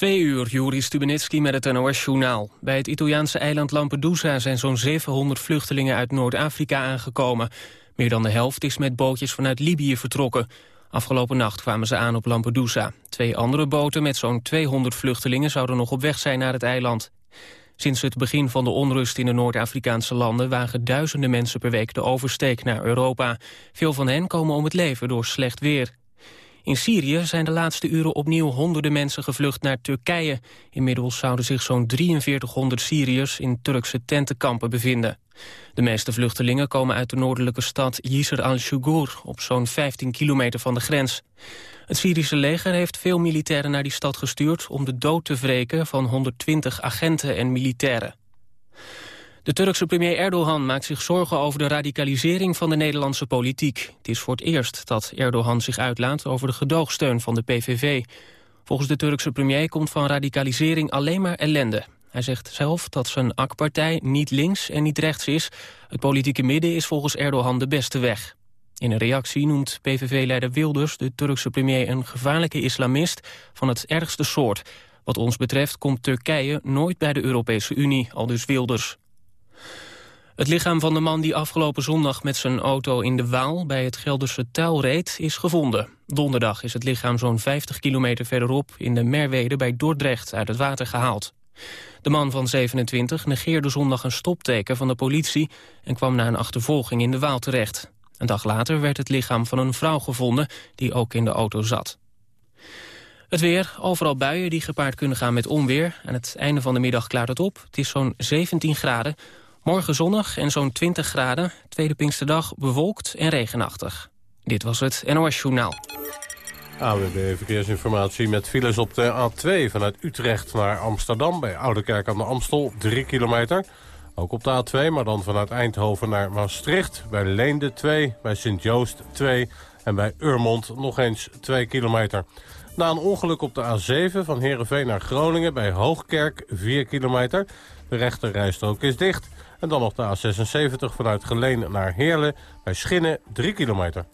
Twee uur, Juri Stubenitski met het NOS-journaal. Bij het Italiaanse eiland Lampedusa zijn zo'n 700 vluchtelingen uit Noord-Afrika aangekomen. Meer dan de helft is met bootjes vanuit Libië vertrokken. Afgelopen nacht kwamen ze aan op Lampedusa. Twee andere boten met zo'n 200 vluchtelingen zouden nog op weg zijn naar het eiland. Sinds het begin van de onrust in de Noord-Afrikaanse landen... wagen duizenden mensen per week de oversteek naar Europa. Veel van hen komen om het leven door slecht weer. In Syrië zijn de laatste uren opnieuw honderden mensen gevlucht naar Turkije. Inmiddels zouden zich zo'n 4300 Syriërs in Turkse tentenkampen bevinden. De meeste vluchtelingen komen uit de noordelijke stad Yisr al-Shugur... op zo'n 15 kilometer van de grens. Het Syrische leger heeft veel militairen naar die stad gestuurd... om de dood te wreken van 120 agenten en militairen. De Turkse premier Erdogan maakt zich zorgen over de radicalisering van de Nederlandse politiek. Het is voor het eerst dat Erdogan zich uitlaat over de gedoogsteun van de PVV. Volgens de Turkse premier komt van radicalisering alleen maar ellende. Hij zegt zelf dat zijn AK-partij niet links en niet rechts is. Het politieke midden is volgens Erdogan de beste weg. In een reactie noemt PVV-leider Wilders de Turkse premier een gevaarlijke islamist van het ergste soort. Wat ons betreft komt Turkije nooit bij de Europese Unie, al dus Wilders. Het lichaam van de man die afgelopen zondag met zijn auto in de Waal bij het Gelderse Tuil reed is gevonden. Donderdag is het lichaam zo'n 50 kilometer verderop in de Merwede bij Dordrecht uit het water gehaald. De man van 27 negeerde zondag een stopteken van de politie en kwam na een achtervolging in de Waal terecht. Een dag later werd het lichaam van een vrouw gevonden die ook in de auto zat. Het weer, overal buien die gepaard kunnen gaan met onweer. Aan het einde van de middag klaart het op. Het is zo'n 17 graden. Morgen zonnig en zo'n 20 graden. Tweede Pinksterdag bewolkt en regenachtig. Dit was het NOS Journaal. AWB Verkeersinformatie met files op de A2 vanuit Utrecht naar Amsterdam... bij Oudekerk aan de Amstel, 3 kilometer. Ook op de A2, maar dan vanuit Eindhoven naar Maastricht... bij Leende 2, bij Sint-Joost 2 en bij Urmond nog eens 2 kilometer. Na een ongeluk op de A7 van Heerenveen naar Groningen bij Hoogkerk 4 kilometer. De rechterrijstrook is dicht... En dan nog de A76 vanuit Geleen naar Heerlen bij Schinnen 3 kilometer.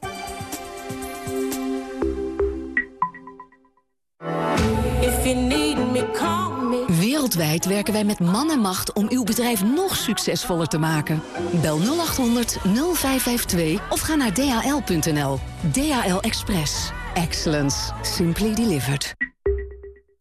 Wereldwijd werken wij met man en macht om uw bedrijf nog succesvoller te maken. Bel 0800 0552 of ga naar dhl.nl. DHL Express. Excellence. Simply delivered.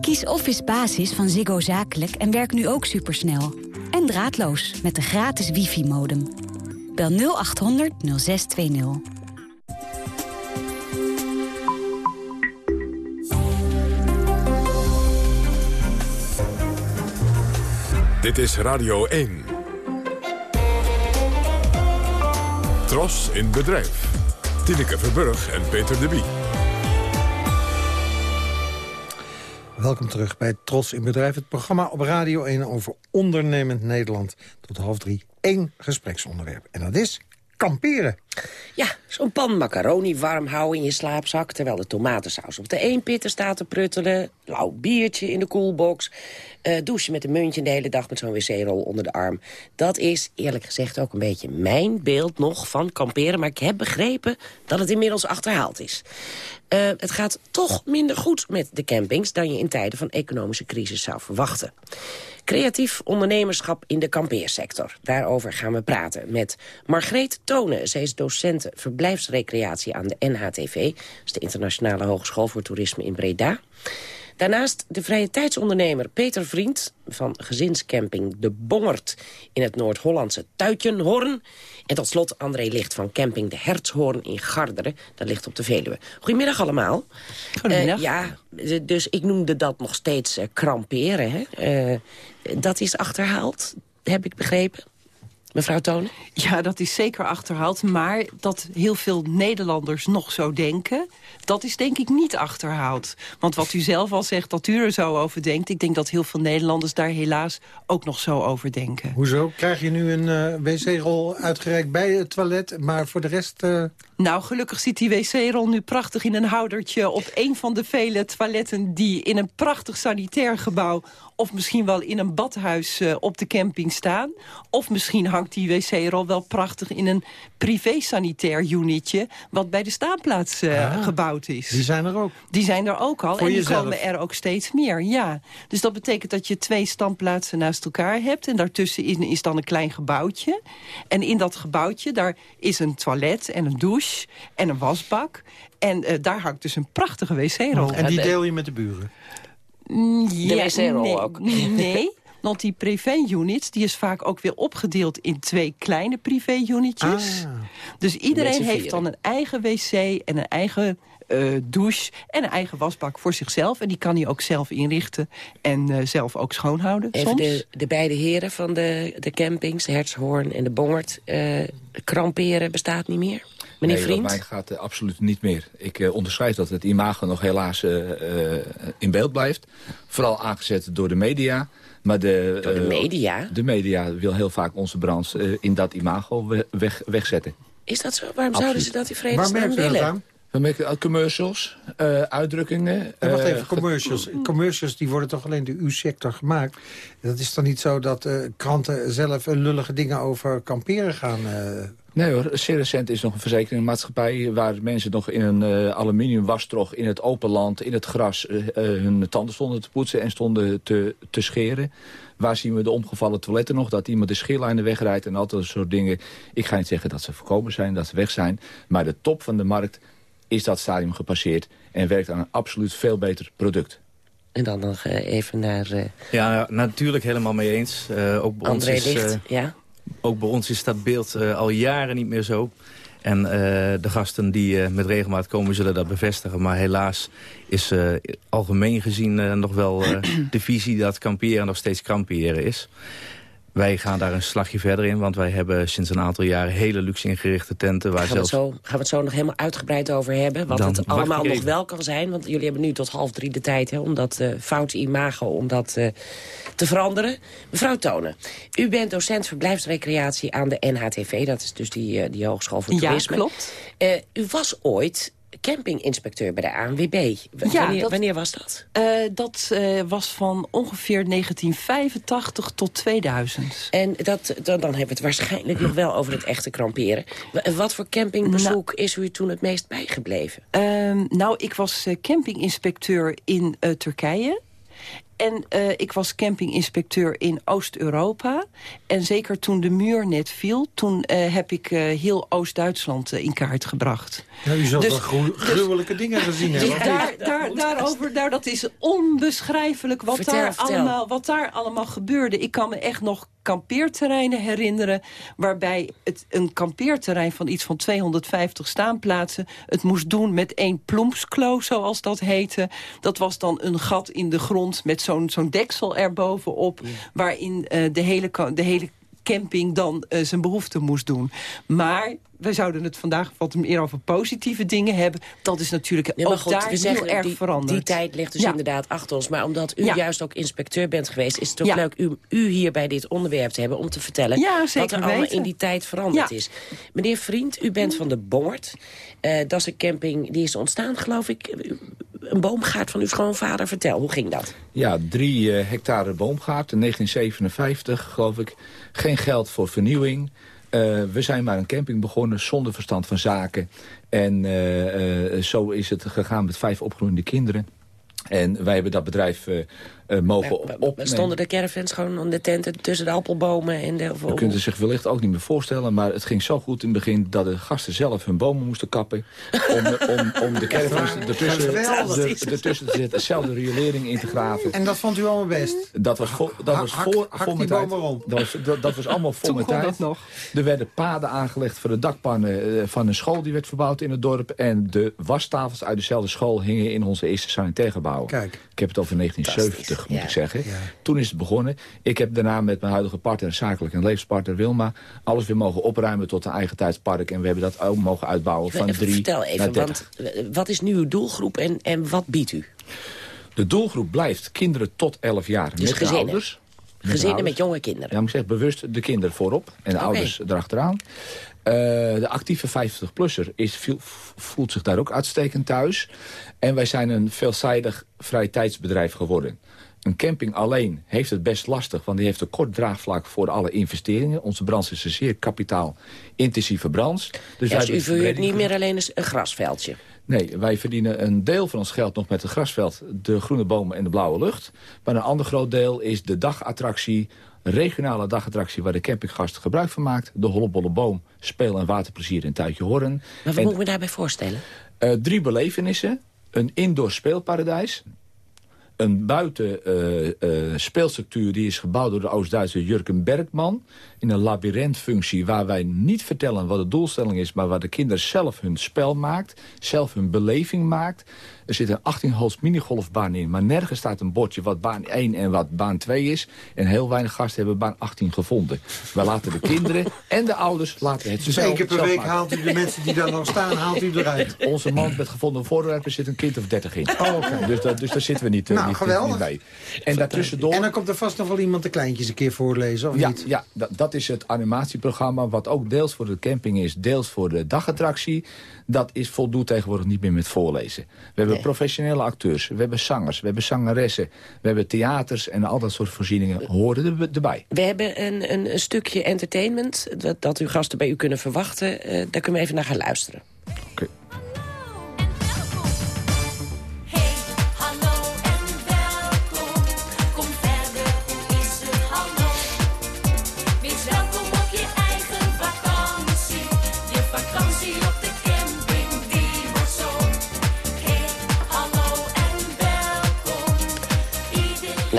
Kies Office Basis van Ziggo Zakelijk en werk nu ook supersnel. En draadloos met de gratis wifi-modem. Bel 0800 0620. Dit is Radio 1. Tros in bedrijf. Tineke Verburg en Peter de Bie. Welkom terug bij Trots in Bedrijf, het programma op Radio 1 over ondernemend Nederland. Tot half drie één gespreksonderwerp. En dat is kamperen. Ja, zo'n pan macaroni warm houden in je slaapzak... terwijl de tomatensaus op de eenpitter staat te pruttelen... lauw biertje in de koelbox... Uh, douchen met een muntje de hele dag met zo'n wc-rol onder de arm. Dat is eerlijk gezegd ook een beetje mijn beeld nog van kamperen. Maar ik heb begrepen dat het inmiddels achterhaald is. Uh, het gaat toch minder goed met de campings... dan je in tijden van economische crisis zou verwachten. Creatief ondernemerschap in de kampeersector. Daarover gaan we praten met Margreet Tonen. Zij is docent verblijfsrecreatie aan de NHTV. Dat is de Internationale Hogeschool voor Toerisme in Breda. Daarnaast de vrije tijdsondernemer Peter Vriend... van gezinscamping De Bongert in het Noord-Hollandse Tuitjenhoorn. En tot slot André Licht van camping De Hertshoorn in Garderen. Dat ligt op de Veluwe. Goedemiddag allemaal. Goedemiddag. Uh, ja, dus ik noemde dat nog steeds uh, kramperen. Hè? Uh, dat is achterhaald, heb ik begrepen. Mevrouw Tonen? Ja, dat is zeker achterhaald. Maar dat heel veel Nederlanders nog zo denken... dat is denk ik niet achterhaald. Want wat u zelf al zegt, dat u er zo over denkt... ik denk dat heel veel Nederlanders daar helaas ook nog zo over denken. Hoezo? Krijg je nu een uh, wc-rol uitgereikt bij het toilet... maar voor de rest... Uh... Nou, gelukkig zit die wc-rol nu prachtig in een houdertje... op een van de vele toiletten die in een prachtig sanitair gebouw... of misschien wel in een badhuis uh, op de camping staan. Of misschien hangt die wc-rol wel prachtig in een privé-sanitair unitje... wat bij de staanplaats uh, ah, gebouwd is. Die zijn er ook? Die zijn er ook al. Voor en die jezelf. komen er ook steeds meer, ja. Dus dat betekent dat je twee standplaatsen naast elkaar hebt... en daartussen is, is dan een klein gebouwtje. En in dat gebouwtje, daar is een toilet en een douche en een wasbak... En uh, daar hangt dus een prachtige wc-rol. En die deel je met de buren? Ja, de wc-rol nee, ook? Nee, want die privé-units... die is vaak ook weer opgedeeld in twee kleine privé-unitjes. Ah. Dus iedereen heeft dan een eigen wc en een eigen uh, douche en een eigen wasbak voor zichzelf. En die kan hij ook zelf inrichten en uh, zelf ook schoonhouden Even soms. De, de beide heren van de, de campings, Hertshoorn en de Bongert... Uh, kramperen bestaat niet meer? Meneer nee, Vriend? mij gaat uh, absoluut niet meer. Ik uh, onderschrijf dat het imago nog helaas uh, in beeld blijft. Vooral aangezet door de media. Maar de, door de media? De media wil heel vaak onze branche in dat imago weg, wegzetten. Is dat zo? Waarom absoluut. zouden ze dat in vredesnaam willen? dat aan? We merken commercials, uh, uitdrukkingen. Wacht even, commercials. Commercials die worden toch alleen door uw sector gemaakt? Dat is dan niet zo dat uh, kranten zelf lullige dingen over kamperen gaan... Nee hoor, zeer recent is nog een verzekeringmaatschappij... waar mensen nog in een uh, aluminium wasdrog in het open land, in het gras... Uh, uh, hun tanden stonden te poetsen en stonden te, te scheren. Waar zien we de omgevallen toiletten nog? Dat iemand de scheerlijnen wegrijdt en al dat soort dingen. Ik ga niet zeggen dat ze voorkomen zijn, dat ze weg zijn. Maar de top van de markt is dat stadium gepasseerd... en werkt aan een absoluut veel beter product. En dan nog even naar... Ja, natuurlijk helemaal mee eens. ook bij André ons is, Licht, ja? Ook bij ons is dat beeld uh, al jaren niet meer zo. En uh, de gasten die uh, met regelmaat komen zullen dat bevestigen. Maar helaas is algemeen gezien nog wel de visie dat kamperen nog steeds kamperen is. Wij gaan daar een slagje verder in, want wij hebben sinds een aantal jaren hele luxe ingerichte tenten. Waar gaan, zelfs... we het zo, gaan we het zo nog helemaal uitgebreid over hebben? Wat Dan het allemaal nog wel kan zijn. Want jullie hebben nu tot half drie de tijd hè, om dat uh, foute imago om dat, uh, te veranderen. Mevrouw Tonen, u bent docent verblijfsrecreatie aan de NHTV. Dat is dus die, uh, die Hogeschool voor Toerisme. Ja, klopt. u was ooit campinginspecteur bij de ANWB. W ja, wanneer, dat, wanneer, was dat? Uh, dat uh, was van ongeveer 1985 tot 2000. En dat, dan, dan hebben we het waarschijnlijk nog wel over het echte kramperen. Wat voor campingbezoek nou, is u toen het meest bijgebleven? Uh, nou, ik was uh, campinginspecteur in Turkije. En uh, ik was campinginspecteur in Oost-Europa. En zeker toen de muur net viel... toen uh, heb ik uh, heel Oost-Duitsland in kaart gebracht. Ja, u zult dus, wel gru gruwelijke dus, dingen gezien hebben. Daar, daar, daarover, daar, dat is onbeschrijfelijk wat, vertel, daar vertel. Allemaal, wat daar allemaal gebeurde. Ik kan me echt nog kampeerterreinen herinneren... waarbij het een kampeerterrein van iets van 250 staanplaatsen... het moest doen met één plompsklo, zoals dat heette. Dat was dan een gat in de grond met zo'n zo'n deksel erbovenop... Ja. waarin uh, de, hele, de hele camping dan uh, zijn behoefte moest doen. Maar we zouden het vandaag wat meer over positieve dingen hebben. Dat is natuurlijk nee, ook goed, daar we heel erg die, veranderd. Die tijd ligt dus ja. inderdaad achter ons. Maar omdat u ja. juist ook inspecteur bent geweest... is het ook ja. leuk u, u, hier bij dit onderwerp te hebben... om te vertellen wat er allemaal in die tijd veranderd is. Meneer Vriend, u bent van de Bongert. Uh, dat is een camping die is ontstaan, geloof ik... Een boomgaard van uw schoonvader. Vertel, hoe ging dat? Ja, drie uh, hectare boomgaard in 1957, geloof ik. Geen geld voor vernieuwing. Uh, we zijn maar een camping begonnen zonder verstand van zaken. En uh, zo is het gegaan met vijf opgroeiende kinderen. En wij hebben dat bedrijf uh, mogen Maar- maar- opnemen. Stonden de caravans gewoon aan de tenten tussen de appelbomen en de... U kunt het zich wellicht ook niet meer voorstellen... maar het ging zo goed in het begin dat de gasten zelf hun bomen moesten kappen... om, om, om de caravans ertussen, Geweldig. de, ertussen te zetten, zelf de riolering in te graven. En dat vond u allemaal best? Dat was, voor, dat was Hak- voor, hak voor die mijn tijd. Dat was, dat, dat was allemaal voor Toen mijn kon tijd. dat nog. Er werden paden aangelegd voor de dakpannen eh, van een school die werd verbouwd in het dorp. En de wastafels uit dezelfde school hingen in onze eerste sanitair gebouwen. Kijk. Ik heb het over 1970, moet ik zeggen. Toen is het begonnen. Ik heb daarna met mijn huidige partner, zakelijk en levenspartner Wilma... alles weer mogen opruimen tot een eigen tijdspark. En we hebben dat ook mogen uitbouwen van drie Vertel naar even, 30. want eh, wat is nu uw doelgroep en, en wat biedt u? De doelgroep blijft kinderen tot 11 jaar Dus met gezinnen. ouders. de Gezinnen ouders. met jonge kinderen. Ja, maar ik zeg bewust de kinderen voorop en de ouders erachteraan. Eh de actieve 50-plusser voelt zich daar ook uitstekend thuis. En wij zijn een veelzijdig vrije tijdsbedrijf geworden. Een camping alleen heeft het best lastig, want die heeft een kort draagvlak voor alle investeringen. Onze branche is een zeer kapitaal-intensieve branche. Dus ja, dus u verhuurt niet meer alleen eens een grasveldje. Nee, wij verdienen een deel van ons geld nog met het grasveld, de groene bomen en de blauwe lucht. Maar een ander groot deel is de dagattractie, regionale dagattractie waar de campinggast gebruik van maakt. De Hollebolle Boom, speel- en waterplezier in Tuitje Horren. Maar wat En, moet ik me daarbij voorstellen? eh, drie belevenissen, een indoor speelparadijs, een buiten eh, eh, speelstructuur die is gebouwd door de Oost-Duitse Jurgen Bergman. In een labyrintfunctie waar wij niet vertellen wat de doelstelling is... maar waar de kinderen zelf hun spel maakt, zelf hun beleving maakt. Er zit een 18 holes minigolfbaan in, maar nergens staat een bordje... wat baan 1 en wat baan 2 is. En heel weinig gasten hebben baan 18 gevonden. Wij laten de kinderen en de ouders laten het Dus één keer per week maken. haalt u de mensen die daar nog staan, haalt u eruit. Onze mand met gevonden voorwerpen zit een kind of 30 in. Oh, oké. dus, dat, dus daar zitten we niet, eh, Nou, niet, geweldig. niet mee. En daartussendoor... En dan komt er vast nog wel iemand de kleintjes een keer voorlezen, of Ja, niet? ja dat, dat is het animatieprogramma... wat ook deels voor de camping is, deels voor de dagattractie. Dat is voldoet tegenwoordig niet meer met voorlezen. We hebben professionele acteurs, we hebben zangers, we hebben zangeressen... we hebben theaters en al dat soort voorzieningen horen er, erbij. We hebben een, een, een stukje entertainment dat, dat uw gasten bij u kunnen verwachten. Eh, daar kunnen we even naar gaan luisteren. Oké.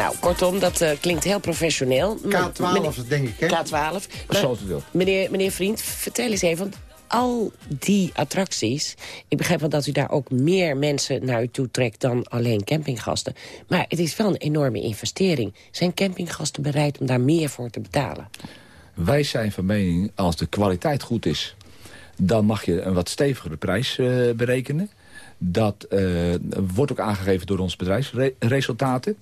Nou, kortom, dat eh, klinkt heel professioneel. Maar K12 meneer- denk ik, hè? K12. Maar, Zoals u wilt. meneer, meneer Vriend, vertel eens even... Want al die attracties... Ik begrijp wel dat u daar ook meer mensen naar u toe trekt... dan alleen campinggasten. Maar het is wel een enorme investering. Zijn campinggasten bereid om daar meer voor te betalen? Wij zijn van mening, als de kwaliteit goed is... dan mag je een wat stevigere prijs eh, berekenen. Dat eh, wordt ook aangegeven door onze bedrijfsresultaten.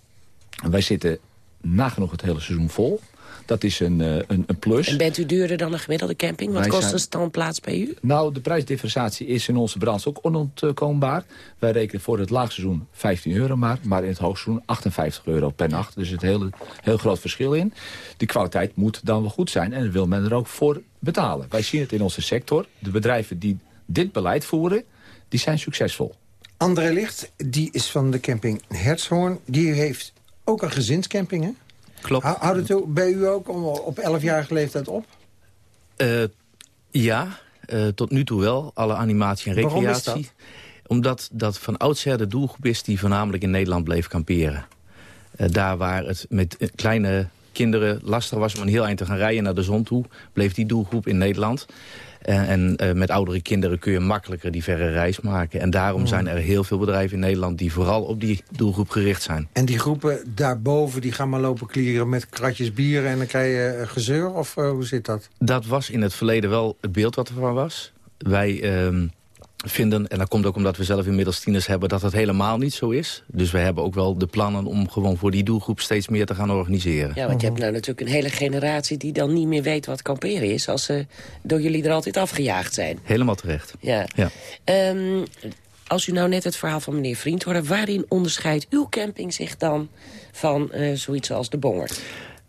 Wij zitten nagenoeg het hele seizoen vol. Dat is een, eh, een, een plus. En bent u duurder dan een gemiddelde camping? Wat Wij kost zijn- een standplaats bij u? Nou, de prijsdifferentiatie is in onze branche ook onontkoombaar. Wij rekenen voor het laagseizoen 15 euro maar, maar in het hoogseizoen 58 euro per nacht. Dus het hele heel groot verschil in. Die kwaliteit moet dan wel goed zijn en daar wil men er ook voor betalen. Wij zien het in onze sector. De bedrijven die dit beleid voeren, die zijn succesvol. André Licht, die is van de camping Hertshoorn. Die heeft ook een gezinscamping, hè? Klopt. Hou- Houdt het bij u ook om- op 11-jarige leeftijd op? Eh, ja, eh, tot nu toe wel. Alle animatie en Waarom is recreatie. dat? Omdat dat van oudsher de doelgroep is die voornamelijk in Nederland bleef kamperen. Eh, daar waar het met kleine kinderen lastig was om een heel eind te gaan rijden naar de zon toe... bleef die doelgroep in Nederland. Eh, en eh, met oudere kinderen kun je makkelijker die verre reis maken. En daarom Hmm. zijn er heel veel bedrijven in Nederland... die vooral op die doelgroep gericht zijn. En die groepen daarboven, die gaan maar lopen klieren met kratjes bier... en dan krijg je eh, gezeur, of hoe zit dat? Dat was in het verleden wel het beeld wat ervan was. Wij ehm, vinden, en dat komt ook omdat we zelf inmiddels tieners hebben... dat dat helemaal niet zo is. Dus we hebben ook wel de plannen om gewoon voor die doelgroep... steeds meer te gaan organiseren. Ja, want je hebt nou natuurlijk een hele generatie... die dan niet meer weet wat kamperen is... als ze door jullie er altijd afgejaagd zijn. Helemaal terecht. Ja. Ja. Ehm, als u nou net het verhaal van meneer Vriend hoorde... waarin onderscheidt uw camping zich dan van eh, zoiets als de Bongert?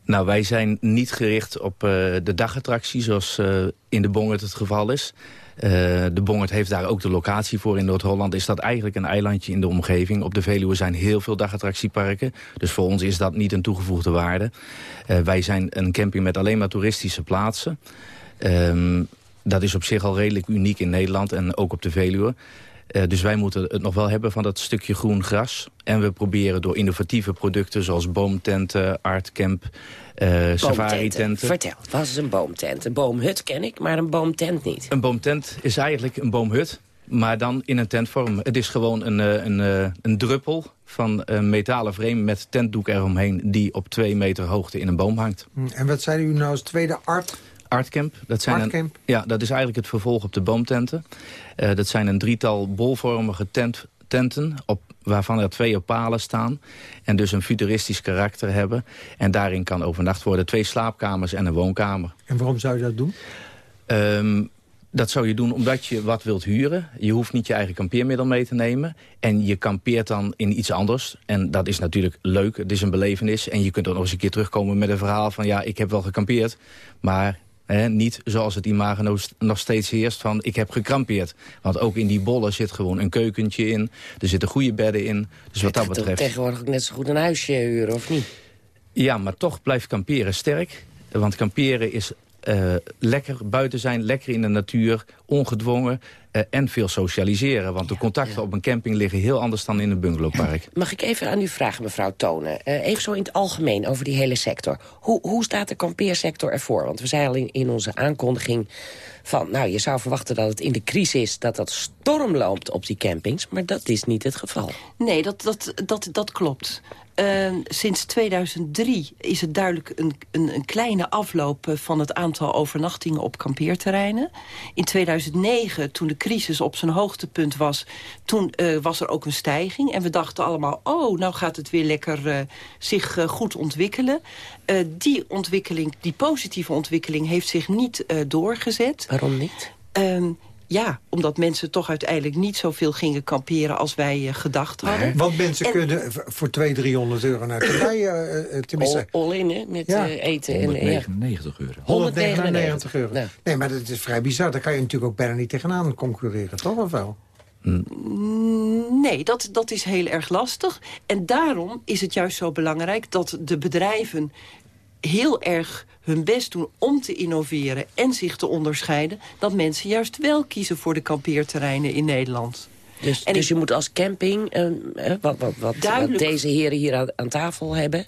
Nou, wij zijn niet gericht op eh, de dagattractie... zoals eh, in de Bongert het geval is. Eh, de Bongert heeft daar ook de locatie voor. In Noord-Holland is dat eigenlijk een eilandje in de omgeving. Op de Veluwe zijn heel veel dagattractieparken. Dus voor ons is dat niet een toegevoegde waarde. Eh, wij zijn een camping met alleen maar toeristische plaatsen. Ehm, dat is op zich al redelijk uniek in Nederland en ook op de Veluwe. Eh, dus wij moeten het nog wel hebben van dat stukje groen gras. En we proberen door innovatieve producten zoals boomtenten, artcamp, eh safari-tenten. Vertel, wat is een boomtent? Een boomhut ken ik, maar een boomtent niet. Een boomtent is eigenlijk een boomhut, maar dan in een tentvorm. Het is gewoon een, eh, een, eh, een druppel van een metalen frame met tentdoek eromheen... die op twee meter hoogte in een boom hangt. Hm, En wat zei u nou als tweede art? Artcamp. Dat zijn Artcamp? Een, ja, dat is eigenlijk het vervolg op de boomtenten. Eh, dat zijn een drietal bolvormige tent, tenten... Op, waarvan er twee op palen staan. En dus een futuristisch karakter hebben. En daarin kan overnacht worden twee slaapkamers en een woonkamer. En waarom zou je dat doen? Ehm, dat zou je doen omdat je wat wilt huren. Je hoeft niet je eigen kampeermiddel mee te nemen. En je kampeert dan in iets anders. En dat is natuurlijk leuk. Het is een belevenis. En je kunt ook nog eens een keer terugkomen met een verhaal van... ja, ik heb wel gekampeerd, maar niet zoals het imago nog- steeds heerst van... ik heb gekrampeerd. Want ook in die bollen zit gewoon een keukentje in. Er zitten goede bedden in. Dus wat dat betreft... tegenwoordig ook net zo goed een huisje huren, of niet? Ja, maar toch blijft kamperen sterk. Want kamperen is eh, lekker buiten zijn, lekker in de natuur, ongedwongen eh, en veel socialiseren. Want de contacten op een camping liggen heel anders dan in een bungalowpark. Mag ik even aan u vragen, mevrouw Tonen? Eh, even zo in het algemeen over die hele sector. Hoe, hoe staat de kampeersector ervoor? Want we zeiden al in, in onze aankondiging van... nou, je zou verwachten dat het in de crisis dat dat storm loopt op die campings. Maar dat is niet het geval. Nee, dat, dat, dat, dat klopt. Eh, sinds 2003 is het duidelijk een, een, een kleine afloop eh, van het aantal overnachtingen op kampeerterreinen. In 2009, toen de crisis op zijn hoogtepunt was, toen eh, was er ook een stijging. En we dachten allemaal, oh, nou gaat het weer lekker eh, zich goed ontwikkelen. Die ontwikkeling, die positieve ontwikkeling, heeft zich niet doorgezet. Waarom niet? Ehm, ja, omdat mensen toch uiteindelijk niet zoveel gingen kamperen als wij eh, gedacht hadden. Want mensen En- kunnen voor 200, 300 euro naar Turkije, eh, eh, tenminste... All, all in, hè, met Ja. eh, eten en... ja. 199 euro. 199 euro. Nou. Nee, maar dat is vrij bizar. Daar kan je natuurlijk ook bijna niet tegenaan concurreren, toch of wel? Mm, Nee, dat, dat is heel erg lastig. En daarom is het juist zo belangrijk dat de bedrijven heel erg hun best doen om te innoveren en zich te onderscheiden... dat mensen juist wel kiezen voor de kampeerterreinen in Nederland. Dus, En dus ik- je moet als camping, eh, eh, wat, wat, wat, wat deze heren hier aan, aan tafel hebben...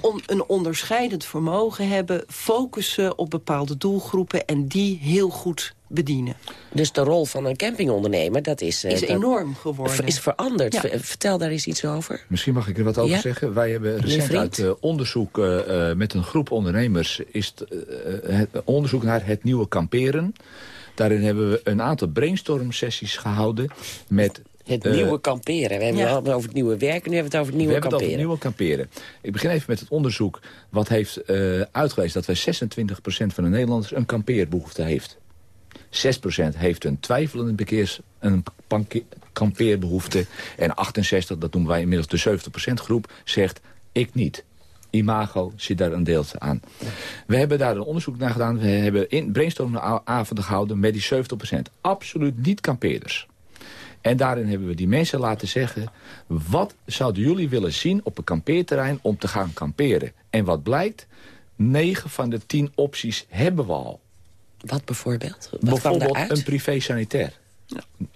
Om een onderscheidend vermogen hebben, focussen op bepaalde doelgroepen... en die heel goed bedienen. Dus de rol van een campingondernemer, dat is... eh, Is dat- enorm geworden. Is veranderd. Ja. Ver- Vertel daar eens iets over. Misschien mag ik er wat over Ja? zeggen. Wij hebben recent uit eh, onderzoek eh, eh, met een groep ondernemers... is het, eh, het onderzoek naar het nieuwe kamperen. Daarin hebben we een aantal brainstorm sessies gehouden met... Het eh, nieuwe kamperen. We hebben ja. het over het nieuwe werken, nu hebben we het over het we nieuwe hebben het over kamperen. het nieuwe kamperen. Ik begin even met het onderzoek wat heeft eh uitgewezen... dat wij 26% van de Nederlanders een kampeerbehoefte heeft. 6% heeft een twijfelende bekeers, een kampeerbehoefte. En 68, dat noemen wij inmiddels de 70% groep, zegt ik niet. Imago zit daar een deel aan. We hebben daar een onderzoek naar gedaan. We hebben in gehouden met die 70%. Absoluut niet kampeerders. En daarin hebben we die mensen laten zeggen... wat zouden jullie willen zien op een kampeerterrein om te gaan kamperen? En wat blijkt? 9 van de 10 opties hebben we al. Wat bijvoorbeeld? Wat Bijvoorbeeld een privé-sanitair.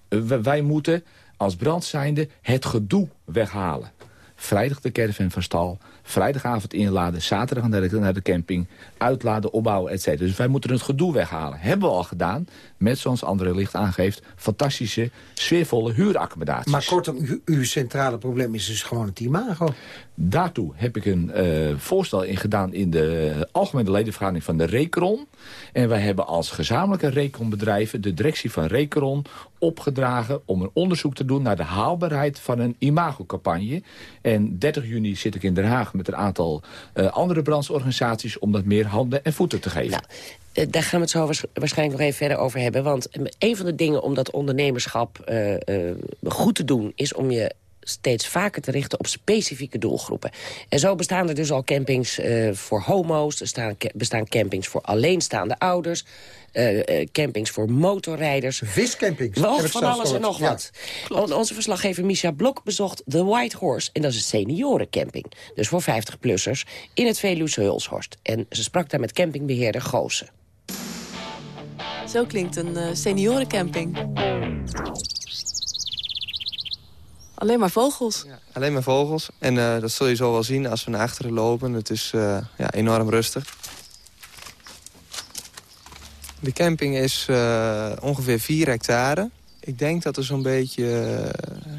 Eh, wij- Wij moeten als brand zijnde het gedoe weghalen. Vrijdag de caravan van stal, vrijdagavond inladen... zaterdag naar de, naar de camping, uitladen, opbouwen, etc. Dus wij moeten het gedoe weghalen. Hebben we al gedaan, met zoals andere licht aangeeft... fantastische, sfeervolle huuraccommodaties. Maar kortom, uw centrale probleem is dus gewoon het imago. Daartoe heb ik een eh, voorstel in gedaan in de algemene ledenvergadering van de Recron. En wij hebben als gezamenlijke Recron-bedrijven, de directie van Recron, opgedragen om een onderzoek te doen naar de haalbaarheid van een imagocampagne. En 30 juni zit ik in Den Haag met een aantal eh, andere brandsorganisaties om dat meer handen en voeten te geven. Nou, eh, daar gaan we het zo waars- waarschijnlijk nog even verder over hebben. Want een van de dingen om dat ondernemerschap goed te doen... is om je steeds vaker te richten op specifieke doelgroepen. En zo bestaan er dus al campings eh, voor homo's, er staan, bestaan campings voor alleenstaande ouders... eh, eh, campings voor motorrijders. Viscampings. Wel, van alles en nog wat. On- Onze verslaggever Misha Blok bezocht The White Horse. En dat is een seniorencamping. Dus voor 50-plussers in het Veluwse Hulshorst. En ze sprak daar met campingbeheerder Goosen. Zo klinkt een eh, seniorencamping. Alleen maar vogels. Alleen maar vogels. En eh, dat zul je zo wel zien als we naar achteren lopen. Het is eh, ja, enorm rustig. De camping is eh, ongeveer 4 hectare. Ik denk dat er zo'n beetje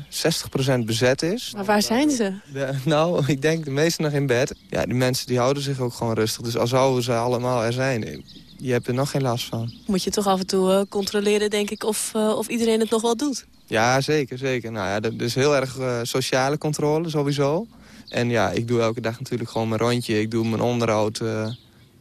eh 60% bezet is. Maar waar zijn ze? De- nou, ik denk de meesten nog in bed. Ja, die mensen die houden zich ook gewoon rustig. Dus al zouden ze allemaal er zijn, je hebt er nog geen last van. Moet je toch af en toe eh, controleren, denk ik, of, eh, of iedereen het nog wel doet. Ja, zeker, zeker. Nou ja, dat is heel erg eh, sociale controle sowieso. En ja, ik doe elke dag natuurlijk gewoon mijn rondje. Ik doe mijn onderhoud.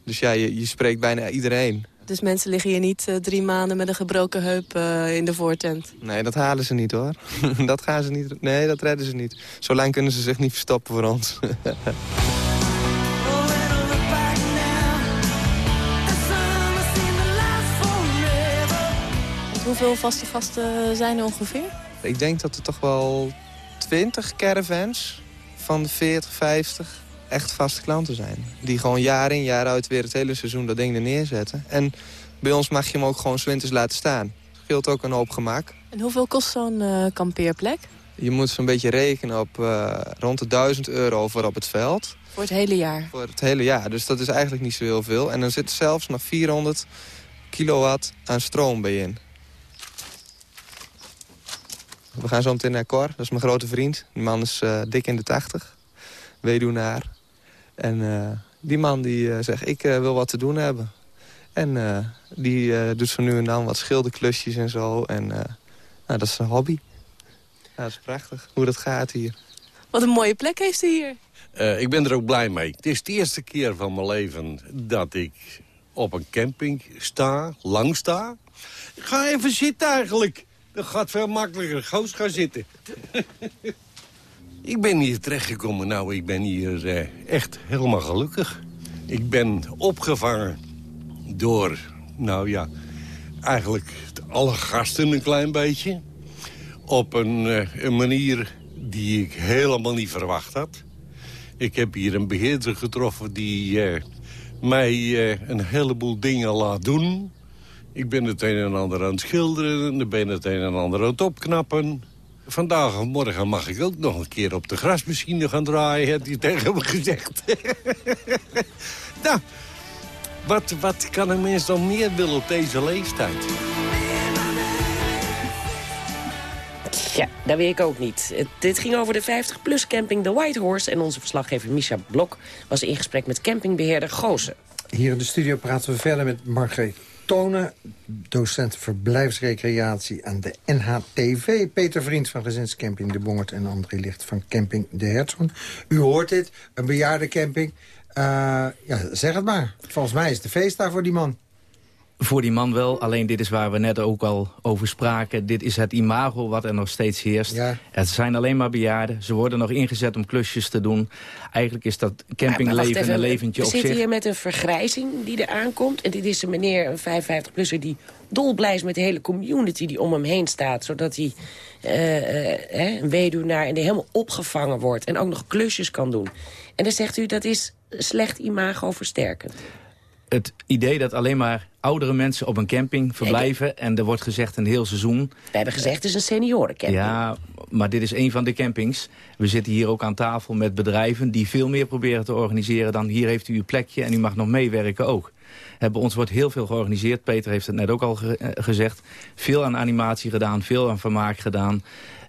dus ja, je, je spreekt bijna iedereen. Dus mensen liggen hier niet drie maanden met een gebroken heup in de voortent. Nee, dat halen ze niet hoor. dat gaan ze niet. Nee, dat redden ze niet. Zolang kunnen ze zich niet verstoppen voor ons. hoeveel vaste gasten zijn er ongeveer? ik denk dat er toch wel 20 caravans van de 40, 50 echt vaste klanten zijn. Die gewoon jaar in, jaar uit weer het hele seizoen dat ding er neerzetten. En bij ons mag je hem ook gewoon 's winters laten staan. Scheelt ook een hoop gemak. En hoeveel kost zo'n eh, kampeerplek? Je moet zo'n beetje rekenen op eh, rond de 1000 euro voor op het veld. Voor het hele jaar? Voor het hele jaar. Dus dat is eigenlijk niet zo heel veel. En dan zit zelfs nog 400 kilowatt aan stroom bij in. We gaan zo meteen naar Cor. Dat is mijn grote vriend. Die man is eh, dik in de 80. Weduwnaar. En eh, die man die eh, zegt, ik eh, wil wat te doen hebben. En eh, die eh, doet zo nu en dan wat schilderklusjes en zo. En eh, nou, dat is een hobby. Ja, dat is prachtig hoe dat gaat hier. Wat een mooie plek heeft u hier. Eh, ik ben er ook blij mee. Het is de eerste keer van mijn leven dat ik op een camping sta, lang sta. Ik ga even zitten eigenlijk. Dat gaat veel makkelijker. Goos, ga zitten. ik ben hier terechtgekomen. Nou, ik ben hier eh, echt helemaal gelukkig. Ik ben opgevangen door, nou ja, eigenlijk alle gasten een klein beetje. Op een, eh, een manier die ik helemaal niet verwacht had. Ik heb hier een beheerder getroffen die eh, mij eh, een heleboel dingen laat doen. Ik ben het een en ander aan het schilderen, ik ben het een en ander aan het opknappen. Vandaag of morgen mag ik ook nog een keer op de grasmachine gaan draaien, heeft hij tegen me gezegd. nou, wat, wat kan een mens dan meer willen op deze leeftijd? Ja, dat weet ik ook niet. Het- dit ging over de 50-plus camping The White Horse... en onze verslaggever Misha Blok was in gesprek met campingbeheerder Goosen. Hier in de studio praten we verder met Margreet Tonen... docent verblijfsrecreatie aan de NHTV. Peter Vriend van gezinscamping De Bongert... en André Licht van camping De Hertzoen. U hoort dit, een bejaardencamping. Eh ja, zeg het maar. Volgens mij is een feest daar voor die man. Voor die man wel, alleen dit is waar we net ook al over spraken. Dit is het imago wat er nog steeds heerst. Het zijn alleen maar bejaarden. Ze worden nog ingezet om klusjes te doen. Eigenlijk is dat campingleven even, een leventje We op zitten zich. hier met een vergrijzing die er aankomt. En dit is een meneer, een 55-plusser, die dolblij is met de hele community die om hem heen staat. Zodat hij eh, eh, hè, een weduwnaar en die helemaal opgevangen wordt. En ook nog klusjes kan doen. En dan zegt u, dat is slecht imago versterkend. Het idee dat alleen maar oudere mensen op een camping verblijven... en er wordt gezegd een heel seizoen... We hebben gezegd, het is een seniorencamping. Ja, maar dit is een van de campings. We zitten hier ook aan tafel met bedrijven die veel meer proberen te organiseren dan hier heeft u uw plekje en u mag nog meewerken ook. Bij ons wordt heel veel georganiseerd. Peter heeft het net ook al ge- eh, gezegd. Veel aan animatie gedaan, veel aan vermaak gedaan.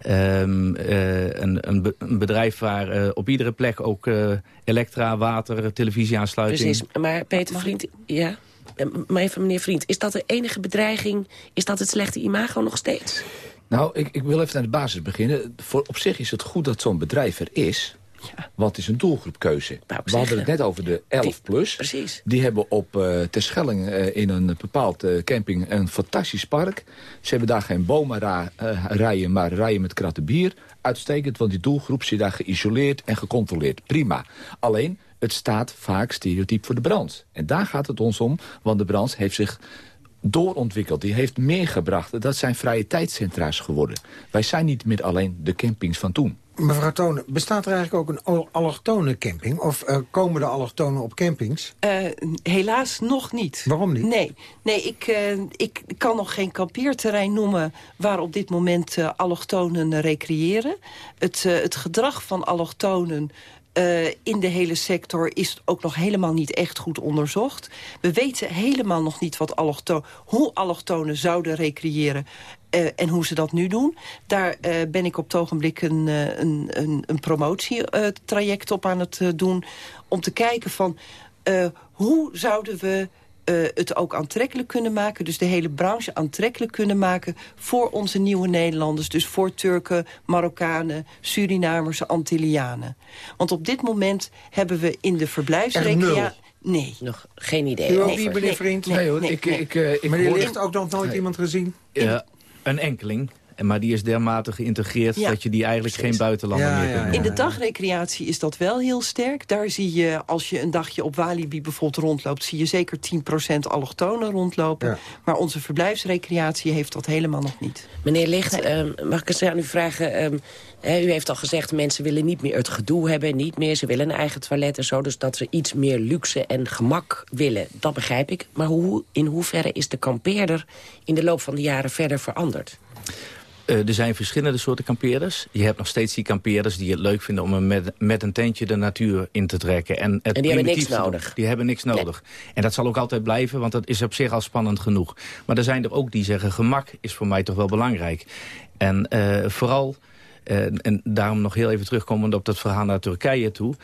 Ehm, eh, een, een, be- een bedrijf waar eh, op iedere plek ook eh, elektra, water, televisieaansluiting... Precies, maar Peter Vriend, ja... Maar even meneer Vriend, is dat de enige bedreiging? Is dat het slechte imago nog steeds? Nou, ik, ik wil even naar de basis beginnen. Voor, op zich is het goed dat zo'n bedrijf er is. Wat is een doelgroepkeuze? We hadden het net over de 11 plus. Precies. Die hebben op eh Terschelling eh, in een bepaald eh, camping een fantastisch park. Ze hebben daar geen bomen ra- eh, rijden, maar rijden met kratten bier. Uitstekend, want die doelgroep zit daar geïsoleerd en gecontroleerd. Prima. Alleen, het staat vaak stereotyp voor de brand. En daar gaat het ons om, want de brand heeft zich doorontwikkeld. Die heeft meer gebracht. Dat zijn vrije tijdscentra's geworden. Wij zijn niet meer alleen de campings van toen. Mevrouw Tonen, bestaat er eigenlijk ook een al- allochtone camping? Of eh, komen de allochtonen op campings? Eh, helaas nog niet. Waarom niet? Nee, nee ik, eh, ik kan nog geen kampeerterrein noemen... waar op dit moment eh, allochtonen recreëren. Het, eh, het gedrag van allochtonen eh, in de hele sector is ook nog helemaal niet echt goed onderzocht. We weten helemaal nog niet wat allochto hoe allochtonen zouden recreëren... eh, en hoe ze dat nu doen. Daar eh, ben ik op het ogenblik een, een, een, een promotietraject op aan het doen... om te kijken van hoe zouden we eh, het ook aantrekkelijk kunnen maken... dus de hele branche aantrekkelijk kunnen maken... voor onze nieuwe Nederlanders. Dus voor Turken, Marokkanen, Surinamers, Antillianen. Want op dit moment hebben we in de verblijfsrecreatie... Nee. Nog geen idee. U ook niet, meneer Vriend? Nee, hoor, nee, ik, nee. ik, eh, ik maar hoor- ligt ook nog nooit Nee. iemand gezien? Ja, een enkeling. En Maar die is dermate geïntegreerd Ja, dat je die eigenlijk precies. geen buitenlander Ja, meer ja, kunt ja. In de dagrecreatie is dat wel heel sterk. Daar zie je, als je een dagje op Walibi bijvoorbeeld rondloopt... zie je zeker 10% allochtonen rondlopen. Ja. Maar onze verblijfsrecreatie heeft dat helemaal nog niet. Meneer Licht, ehm, mag ik eens aan u vragen... ehm, hè, u heeft al gezegd, mensen willen niet meer het gedoe hebben... niet meer, ze willen een eigen toilet en zo... dus dat ze iets meer luxe en gemak willen, dat begrijp ik. Maar hoe, in hoeverre is de kampeerder in de loop van de jaren verder veranderd? Eh, er zijn verschillende soorten kampeerders. Je hebt nog steeds die kampeerders die het leuk vinden om met, met een tentje de natuur in te trekken. En, het En die hebben niks nodig. Die hebben niks nodig. En dat zal ook altijd blijven, want dat is op zich al spannend genoeg. Maar er zijn er ook die zeggen, gemak is voor mij toch wel belangrijk. En eh, vooral... eh, en daarom nog heel even terugkomend op dat verhaal naar Turkije toe.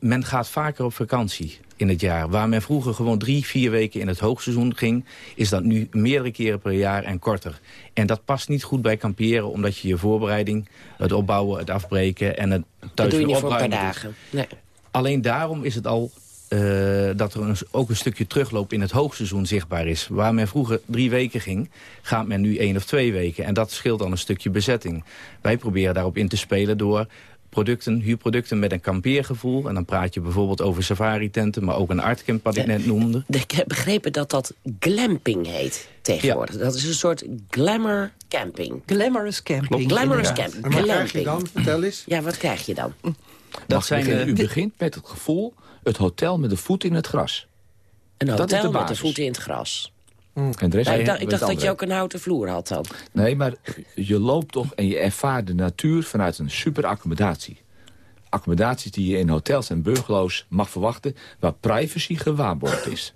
Men gaat vaker op vakantie in het jaar. Waar men vroeger gewoon drie, vier weken in het hoogseizoen ging... is dat nu meerdere keren per jaar en korter. En dat past niet goed bij kamperen... omdat je je voorbereiding, het opbouwen, het afbreken... en het thuis Dat doe je niet voor een paar dagen. Nee. Alleen daarom is het al eh, dat er een, ook een stukje terugloop in het hoogseizoen zichtbaar is. Waar men vroeger drie weken ging, gaat men nu één of twee weken. En dat scheelt dan een stukje bezetting. Wij proberen daarop in te spelen door producten, huurproducten met een kampeergevoel. En dan praat je bijvoorbeeld over safari-tenten, maar ook een artcamp, wat ik net noemde. Ik heb begrepen dat dat glamping heet tegenwoordig. Dat is een soort glamour camping. Glamorous camping. Glamorous camping. En wat krijg je dan? Vertel eens. Ja, wat krijg je dan? Dat zijn, eh, u begint met het gevoel, het hotel met de voet in het gras. Een Dat is hotel met de voeten in het gras. En de rest Maar ik dacht, ik dacht dat je ook een houten vloer had dan. Nee, maar je loopt toch en je ervaart de natuur vanuit een super accommodatie. Accommodaties die je in hotels en bungalows mag verwachten... waar privacy gewaarborgd is.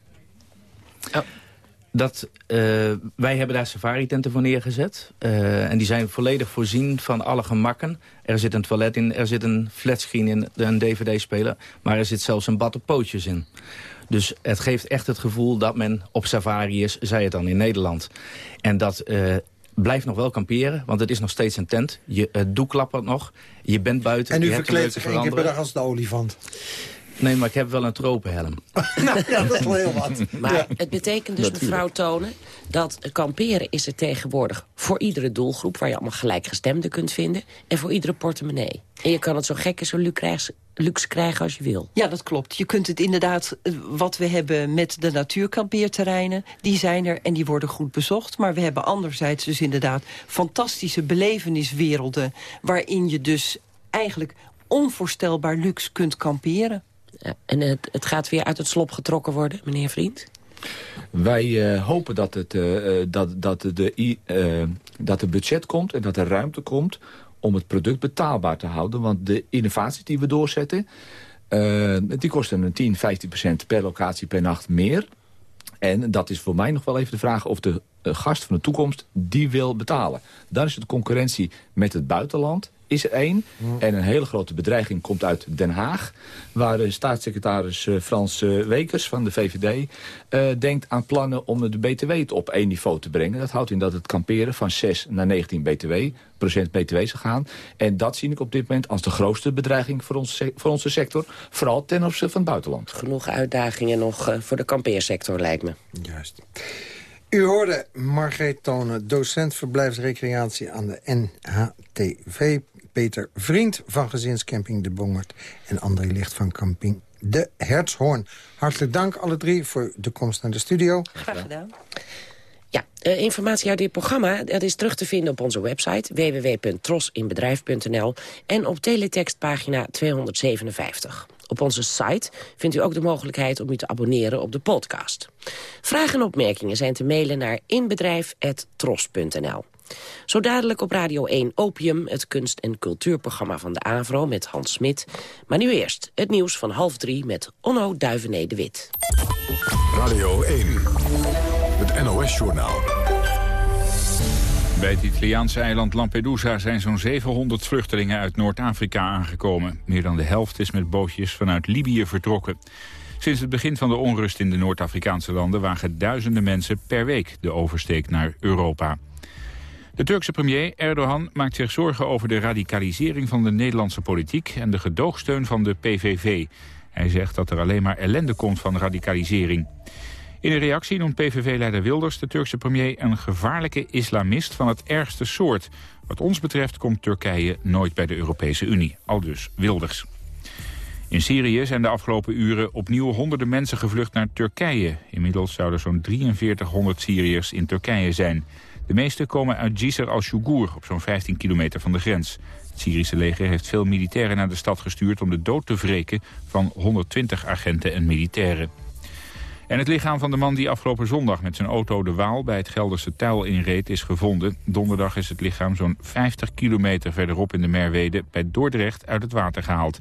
Dat, eh, wij hebben daar safari-tenten voor neergezet. Eh, en die zijn volledig voorzien van alle gemakken. Er zit een toilet in, er zit een flatscreen in, een dvd-speler. Maar er zit zelfs een bad op pootjes in. Dus het geeft echt het gevoel dat men op safari is, zij het dan in Nederland. En dat eh, blijft nog wel kamperen, want het is nog steeds een tent. Je, het doek klappert nog, je bent buiten. En u verkleedt zich één keer per dag als de olifant. Nee, maar ik heb wel een tropenhelm. nou, ja, dat is wel heel wat. Maar Ja. het betekent dus, mevrouw Tonen... dat kamperen is er tegenwoordig voor iedere doelgroep... waar je allemaal gelijkgestemden kunt vinden... en voor iedere portemonnee. En je kan het zo gek en zo luxe krijgen, luxe krijgen als je wil. Ja, dat klopt. Je kunt het inderdaad, eh, wat we hebben met de natuurkampeerterreinen... die zijn er en die worden goed bezocht. Maar we hebben anderzijds dus inderdaad fantastische beleveniswerelden... waarin je dus eigenlijk onvoorstelbaar luxe kunt kamperen. Ja, en het, het gaat weer uit het slop getrokken worden, meneer Vriend? Wij eh, hopen dat het, eh, eh, dat, dat, de, eh, dat er budget komt en dat er ruimte komt... om het product betaalbaar te houden. Want de innovaties die we doorzetten... eh, die kosten een 10, 15 procent per locatie per nacht meer... En dat is voor mij nog wel even de vraag of de eh, gast van de toekomst die wil betalen. Dan is het concurrentie met het buitenland is er één. En een hele grote bedreiging komt uit Den Haag. Waar de staatssecretaris eh, Frans eh, Wekers van de VVD... eh, denkt aan plannen om de BTW op één niveau te brengen. Dat houdt in dat het kamperen van 6 naar 19 BTW, procent BTW zou gaan. En dat zie ik op dit moment als de grootste bedreiging voor, ons, voor onze sector. Vooral ten opzichte van het buitenland. Genoeg uitdagingen nog eh, voor de kampeersector, lijkt me. Juist. U hoorde Margreet Tonen, docent verblijfsrecreatie aan de NHTV. Peter Vriend van gezinscamping De Bongert. En André Licht van camping De Hertshoorn. Hartelijk dank alle drie voor de komst naar de studio. Graag gedaan. Ja, eh, informatie uit dit programma dat is terug te vinden op onze website www.trosinbedrijf.nl en op teletextpagina 257. Op onze site vindt u ook de mogelijkheid om u te abonneren op de podcast. Vragen en opmerkingen zijn te mailen naar inbedrijf.tros.nl. Zo dadelijk op Radio 1 Opium, het kunst- en cultuurprogramma van de AVRO met Hans Smit. Maar nu eerst het nieuws van half drie met Onno Duivené de Wit. Radio 1, het NOS-journaal. Bij het Italiaanse eiland Lampedusa zijn zo'n 700 vluchtelingen uit Noord-Afrika aangekomen. Meer dan de helft is met bootjes vanuit Libië vertrokken. Sinds het begin van de onrust in de Noord-Afrikaanse landen... wagen duizenden mensen per week de oversteek naar Europa. De Turkse premier Erdogan maakt zich zorgen over de radicalisering van de Nederlandse politiek... en de gedoogsteun van de PVV. Hij zegt dat er alleen maar ellende komt van radicalisering. In een reactie noemt PVV-leider Wilders de Turkse premier een gevaarlijke islamist van het ergste soort. Wat ons betreft komt Turkije nooit bij de Europese Unie. Al dus Wilders. In Syrië zijn de afgelopen uren opnieuw honderden mensen gevlucht naar Turkije. Inmiddels zouden zo'n 4300 Syriërs in Turkije zijn. De meeste komen uit Jisr al-Shugur, op zo'n 15 kilometer van de grens. Het Syrische leger heeft veel militairen naar de stad gestuurd... om de dood te wreken van 120 agenten en militairen. En het lichaam van de man die afgelopen zondag met zijn auto de Waal bij het Gelderse Tuil inreed is gevonden. Donderdag is het lichaam zo'n 50 kilometer verderop in de Merwede bij Dordrecht uit het water gehaald.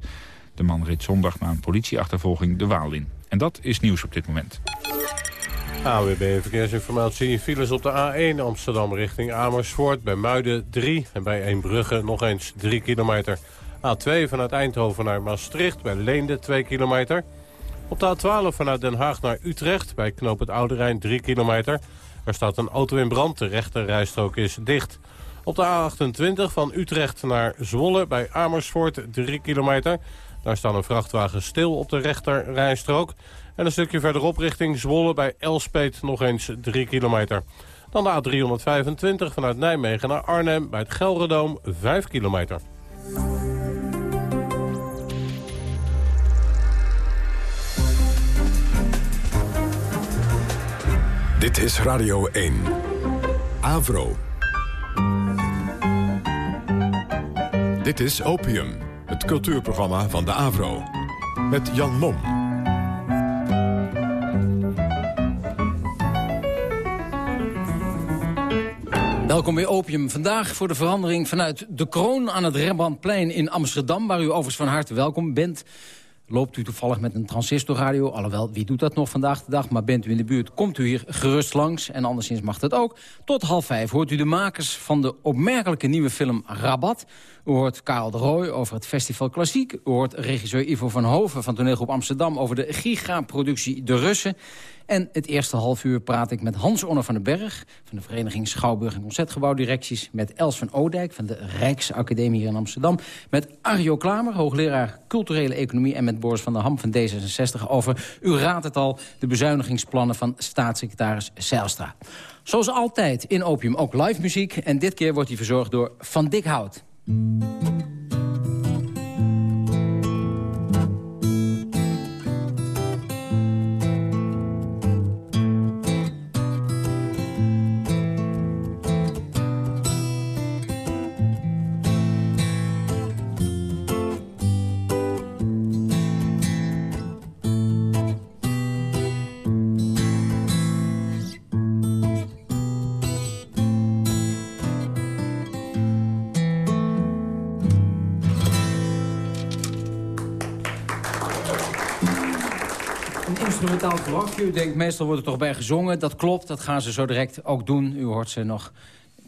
De man reed zondag na een politieachtervolging de Waal in. En dat is nieuws op dit moment. AWB Verkeersinformatie. Files op de A1 Amsterdam richting Amersfoort. Bij Muiden 3 en bij Eembrugge nog eens 3 kilometer. A2 vanuit Eindhoven naar Maastricht bij Leende 2 kilometer. Op de A12 vanuit Den Haag naar Utrecht bij Knoop het Oude Rijn 3 kilometer. Er staat een auto in brand, de rechte rijstrook is dicht. Op de A28 van Utrecht naar Zwolle bij Amersfoort 3 kilometer. Daar staat een vrachtwagen stil op de rechter rijstrook. En een stukje verderop richting Zwolle bij Elspeet nog eens 3 kilometer. Dan de A325 vanuit Nijmegen naar Arnhem bij het Gelredoom 5 kilometer. Dit is Radio 1. Avro. Dit is Opium, het cultuurprogramma van de Avro. Met Jan Mom. Welkom bij Opium. Vandaag voor de verandering vanuit de kroon aan het Rembrandtplein in Amsterdam... waar u overigens van harte welkom bent. Loopt u toevallig met een transistorradio? Alhoewel, wie doet dat nog vandaag de dag? Maar bent u in de buurt, komt u hier gerust langs. En anderszins mag dat ook. Tot half vijf hoort u de makers van de opmerkelijke nieuwe film Rabat. U hoort Karel de Rooij over het Festival Klassiek. U hoort regisseur Ivo van Hoven van toneelgroep Amsterdam... over de gigaproductie De Russen. En het eerste half uur praat ik met Hans Onno van den Berg... van de Vereniging Schouwburg en Concertgebouwdirecties... met Els van Oudijk van de Rijksacademie hier in Amsterdam... met Arjo Klamer, hoogleraar culturele economie... en met Boris van der Ham van D66 over, u raadt het al... de bezuinigingsplannen van staatssecretaris Zijlstra. Zoals altijd in Opium ook live muziek... en dit keer wordt hij verzorgd door Van Dikhout. Een U denkt, meestal wordt er toch bij gezongen. Dat klopt, dat gaan ze zo direct ook doen. U hoort ze nog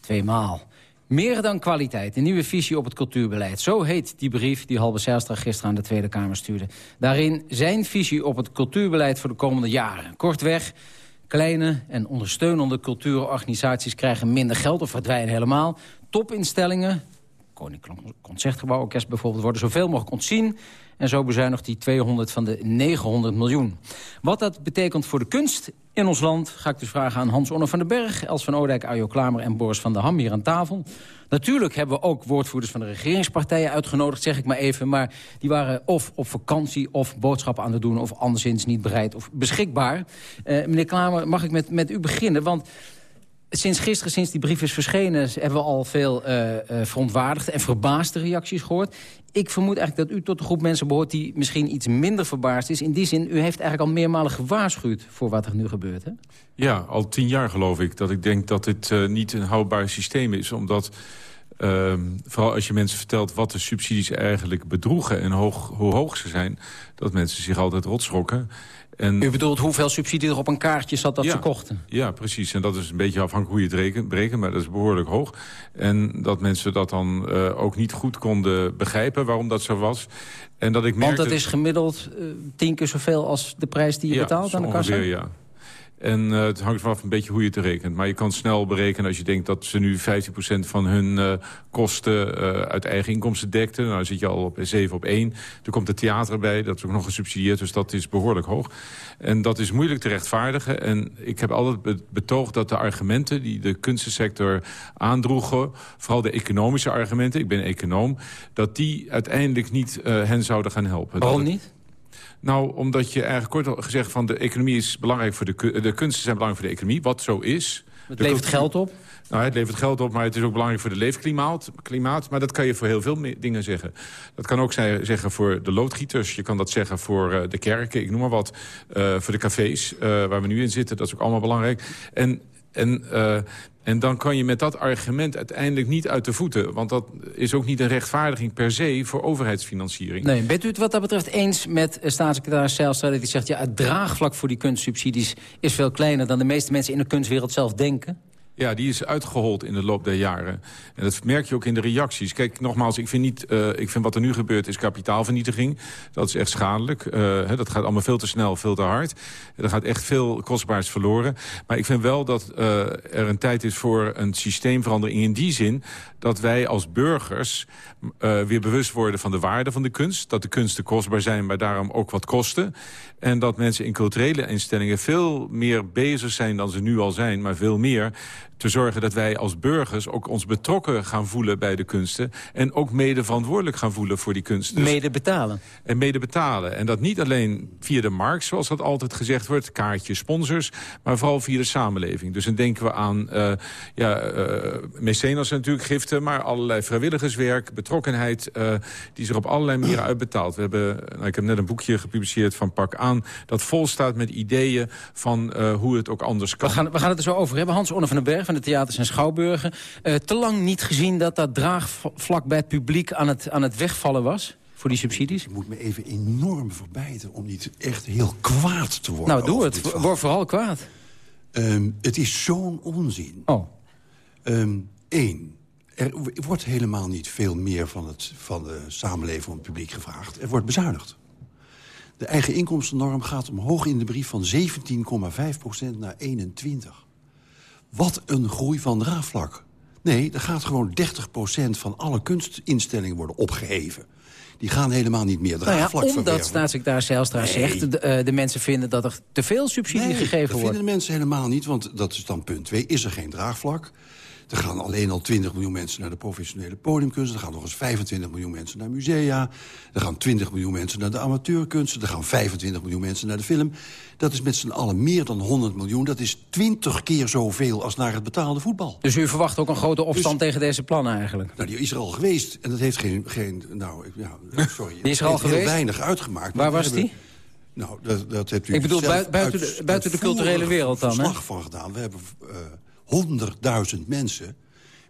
tweemaal. Meer dan kwaliteit, een nieuwe visie op het cultuurbeleid. Zo heet die brief die Halbe Zijlstra gisteren aan de Tweede Kamer stuurde. Daarin zijn visie op het cultuurbeleid voor de komende jaren. Kortweg, kleine en ondersteunende cultuurorganisaties krijgen minder geld of verdwijnen helemaal. Topinstellingen, Koninklijk Concertgebouworkest bijvoorbeeld, worden zoveel mogelijk ontzien. En zo bezuinigt die 200 van de 900 miljoen. Wat dat betekent voor de kunst in ons land... ga ik dus vragen aan Hans Onno van den Berg... Els van Oudijk, Arjo Klamer en Boris van der Ham hier aan tafel. Natuurlijk hebben we ook woordvoerders van de regeringspartijen uitgenodigd... zeg ik maar even, maar die waren of op vakantie... of boodschappen aan het doen, of anderszins niet bereid of beschikbaar. Eh, meneer Klamer, mag ik met, met u beginnen? Want Sinds gisteren, sinds die brief is verschenen... hebben we al veel uh, verontwaardigde en verbaasde reacties gehoord. Ik vermoed eigenlijk dat u tot de groep mensen behoort... die misschien iets minder verbaasd is. In die zin, u heeft eigenlijk al meermalen gewaarschuwd... voor wat er nu gebeurt, hè? Ja, al tien jaar geloof ik. Dat ik denk dat dit uh, niet een houdbaar systeem is. Omdat... Uh, vooral als je mensen vertelt wat de subsidies eigenlijk bedroegen... en hoog, hoe hoog ze zijn, dat mensen zich altijd rotschrokken. En... U bedoelt hoeveel subsidie er op een kaartje zat dat ja, ze kochten? Ja, precies. En dat is een beetje afhankelijk hoe je het rekent, maar dat is behoorlijk hoog. En dat mensen dat dan uh, ook niet goed konden begrijpen waarom dat zo was. En dat ik merkte... Want dat is gemiddeld uh, tien keer zoveel als de prijs die je ja, betaalt aan de kassa? Ja. En uh, het hangt vanaf een beetje hoe je het rekent. Maar je kan snel berekenen als je denkt dat ze nu 15% van hun uh, kosten uh, uit eigen inkomsten dekten. Nou dan zit je al op 7 op 1. Er komt het theater bij, dat is ook nog gesubsidieerd. Dus dat is behoorlijk hoog. En dat is moeilijk te rechtvaardigen. En ik heb altijd betoogd dat de argumenten die de kunstensector aandroegen... vooral de economische argumenten, ik ben econoom... dat die uiteindelijk niet hen zouden gaan helpen. Waarom niet? Nou, omdat je eigenlijk kort gezegd van de economie is belangrijk voor de, de kunsten zijn belangrijk voor de economie, wat zo is. Het levert geld op? Nou, het levert geld op, maar het is ook belangrijk voor de leefklimaat. Klimaat, maar dat kan je voor heel veel dingen zeggen. Dat kan ook zeggen voor de loodgieters. Je kan dat zeggen voor uh, de kerken, ik noem maar wat. Uh, voor de cafés, uh, waar we nu in zitten. Dat is ook allemaal belangrijk. En, en uh, en dan kan je met dat argument uiteindelijk niet uit de voeten. Want dat is ook niet een rechtvaardiging per se voor overheidsfinanciering. Nee, bent u het wat dat betreft eens met staatssecretaris Zijlstra... dat hij zegt, ja, het draagvlak voor die kunstsubsidies is veel kleiner... dan de meeste mensen in de kunstwereld zelf denken? Ja, die is uitgehold in de loop der jaren. En dat merk je ook in de reacties. Kijk, nogmaals, ik vind, niet, uh, ik vind wat er nu gebeurt is kapitaalvernietiging. Dat is echt schadelijk. Hè, dat gaat allemaal veel te snel, veel te hard. Er gaat echt veel kostbaars verloren. Maar ik vind wel dat uh, er een tijd is voor een systeemverandering in die zin... dat wij als burgers weer bewust worden van de waarde van de kunst. Dat de kunsten kostbaar zijn, maar daarom ook wat kosten. En dat mensen in culturele instellingen veel meer bezig zijn dan ze nu al zijn... maar veel meer te zorgen dat wij als burgers ook ons betrokken gaan voelen bij de kunsten. En ook mede verantwoordelijk gaan voelen voor die kunsten. Dus mede betalen. En mede betalen. En dat niet alleen via de markt, zoals dat altijd gezegd wordt, kaartjes, sponsors, maar vooral via de samenleving. Dus dan denken we aan uh, ja, uh, mecenas natuurlijk, giften, maar allerlei vrijwilligerswerk, betrokkenheid, uh, die zich op allerlei manieren uitbetaalt. We hebben, nou, ik heb net een boekje gepubliceerd van Pak Aan, dat vol staat met ideeën van hoe het ook anders kan. We gaan, we gaan het er zo over hebben. Hans Onne van den Berg van de theaters en schouwburgen. Uh, te lang niet gezien dat dat draagvlak bij het publiek aan het, aan het wegvallen was? Voor die subsidies? Ik moet me even enorm verbijten om niet echt heel kwaad te worden. Nou, doe het. Word vooral kwaad. Um, het is zo'n onzin. Oh. Um, Eén, er wordt helemaal niet veel meer van, het, van de samenleving van het publiek gevraagd. Er wordt bezuinigd. De eigen inkomstennorm gaat omhoog in de brief van 17,5% naar 21. Wat een groei van draagvlak. Nee, er gaat gewoon 30% van alle kunstinstellingen worden opgeheven. Die gaan helemaal niet meer draagvlak nou ja, Omdat staatssecretaris Zijlstra nee. zegt... De, uh, de, mensen vinden dat er te veel subsidie nee, gegeven wordt. dat vinden de mensen helemaal niet, want dat is dan punt 2. Is er geen draagvlak? Er gaan alleen al 20 miljoen mensen naar de professionele podiumkunst. Er gaan nog eens 25 miljoen mensen naar musea. Er gaan 20 miljoen mensen naar de amateurkunsten. Er gaan 25 miljoen mensen naar de film. Dat is met z'n allen meer dan 100 miljoen. Dat is 20 keer zoveel als naar het betaalde voetbal. Dus u verwacht ook een grote opstand dus, tegen deze plannen eigenlijk? Nou, die is er al geweest. En dat heeft geen... geen nou, ja, sorry. Die is er al geweest? heel weinig uitgemaakt. Waar was die? Nou, dat, dat hebt u Ik bedoel, zelf buiten, de, buiten de culturele wereld dan, hè? verslag van gedaan. We hebben uh, 100.000 mensen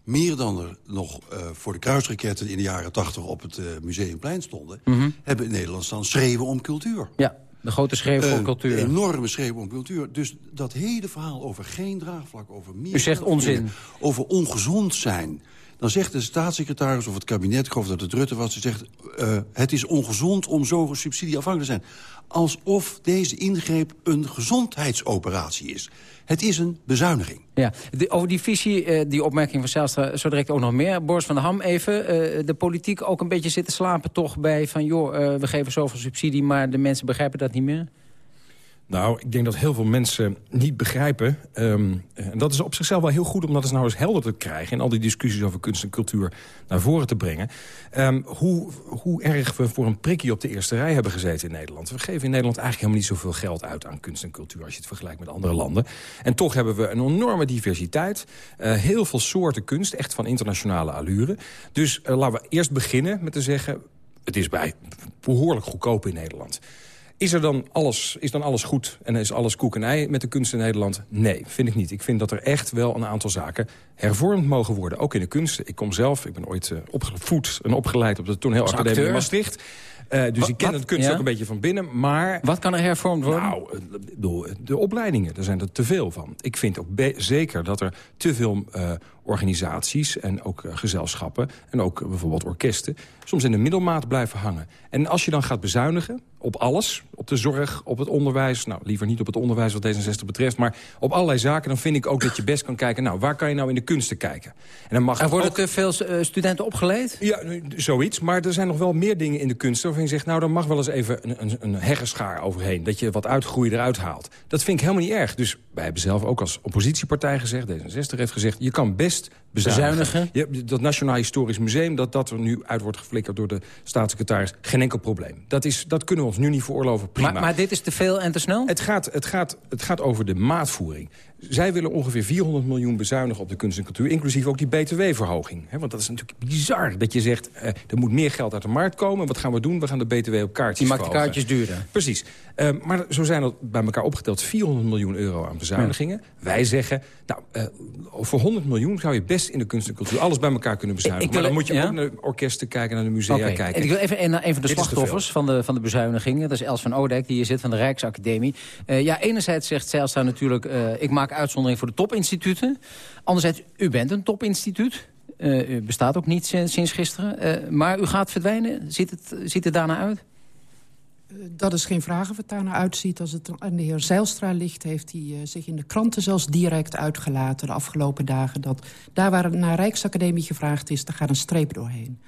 meer dan er nog uh, voor de kruisraketten in de jaren 80 op het uh, Museumplein stonden... Mm -hmm. hebben in Nederland staan schreeuwen om cultuur. Ja, de grote schreeuw voor uh, cultuur. Een enorme schreeuw om cultuur. Dus dat hele verhaal over geen draagvlak, over meer... U zegt onzin. Over ongezond zijn... Dan zegt de staatssecretaris of het kabinet, ik geloof dat het Rutte was... die zegt, uh, het is ongezond om zo subsidieafhankelijk te zijn. Alsof deze ingreep een gezondheidsoperatie is. Het is een bezuiniging. Ja, over die visie, uh, die opmerking van Zijlstra, zo direct ook nog meer. Boris van der Ham even, uh, de politiek ook een beetje zitten slapen toch bij van... joh, we geven zoveel subsidie, maar de mensen begrijpen dat niet meer? Nou, ik denk dat heel veel mensen niet begrijpen. Um, en dat is op zichzelf wel heel goed om dat eens nou eens helder te krijgen... en al die discussies over kunst en cultuur naar voren te brengen. Um, hoe, hoe erg we voor een prikje op de eerste rij hebben gezeten in Nederland. We geven in Nederland eigenlijk helemaal niet zoveel geld uit aan kunst en cultuur... als je het vergelijkt met andere landen. En toch hebben we een enorme diversiteit. Uh, heel veel soorten kunst, echt van internationale allure. Dus uh, laten we eerst beginnen met te zeggen... het is bij behoorlijk goedkoop in Nederland. Is, er dan alles, is dan alles goed en is alles koek en ei met de kunst in Nederland? Nee, vind ik niet. Ik vind dat er echt wel een aantal zaken hervormd mogen worden. Ook in de kunst. Ik kom zelf, ik ben ooit uh, opgevoed en opgeleid op de toneelacademie in Maastricht. Uh, dus Wat- ik ken wat? het kunst Ja? ook een beetje van binnen. Maar Wat kan er hervormd worden? Nou, eh, bedoel, de opleidingen, daar zijn er te veel van. Ik vind ook zeker dat er te veel eh, organisaties en ook eh, gezelschappen... en ook eh, bijvoorbeeld orkesten soms in de middelmaat blijven hangen. En als je dan gaat bezuinigen op alles, op de zorg, op het onderwijs... nou, liever niet op het onderwijs wat D66 betreft... maar op allerlei zaken, dan vind ik ook dat je best kan kijken... nou, waar kan je nou in de kunsten kijken? En dan mag Er worden ook- te veel eh, studenten opgeleid? ja, zoiets. Maar er zijn nog wel meer dingen in de kunst... waarvan je zegt, nou, daar mag wel eens even een, een, een heggenschaar overheen. Dat je wat uitgroei eruit haalt. Dat vind ik helemaal niet erg. Dus wij hebben zelf ook als oppositiepartij gezegd... D66 heeft gezegd, je kan best bezuinigen. Dat Nationaal Historisch Museum... dat dat er nu uit wordt geflikkerd door de staatssecretaris... geen enkel probleem. Dat, is, dat kunnen we ons nu niet veroorloven. Prima. Maar, maar dit is te veel en te snel? Het gaat, het, gaat, het gaat over de maatvoering. Zij willen ongeveer 400 miljoen bezuinigen op de kunst en cultuur... inclusief ook die btw-verhoging. Want dat is natuurlijk bizar dat je zegt... eh, er moet meer geld uit de markt komen. Wat gaan we doen? We gaan de btw op kaartjes Die maakt de kaartjes duurder. Precies. Eh, maar zo zijn er bij elkaar opgeteld 400 miljoen euro aan bezuinigingen. Wij zeggen, nou, eh, voor 100 miljoen zou je best in de kunst en cultuur... alles bij elkaar kunnen bezuinigen. Ik- ik maar dan moet je ja? ook naar de orkesten kijken, naar de musea kijken. en ik wil even naar een van de Dit slachtoffers van de, van de bezuinigingen. Dat is Els van Oudijk, die hier zit van de Rijksacademie. Eh, ja, enerzijds zegt Zijlstra natuurlijk... eh, ik maak uitzondering voor de topinstituten. Anderzijds, u bent een topinstituut. Eh, u bestaat ook niet sinds, gisteren. Eh, maar u gaat verdwijnen. Ziet het, ziet het daarna uit? Dat is geen vraag of het daar naar uitziet. Als het aan de heer Zijlstra ligt, heeft hij eh, zich in de kranten zelfs direct uitgelaten... de afgelopen dagen. Dat daar waar het naar Rijksacademie gevraagd is, daar gaat een streep doorheen.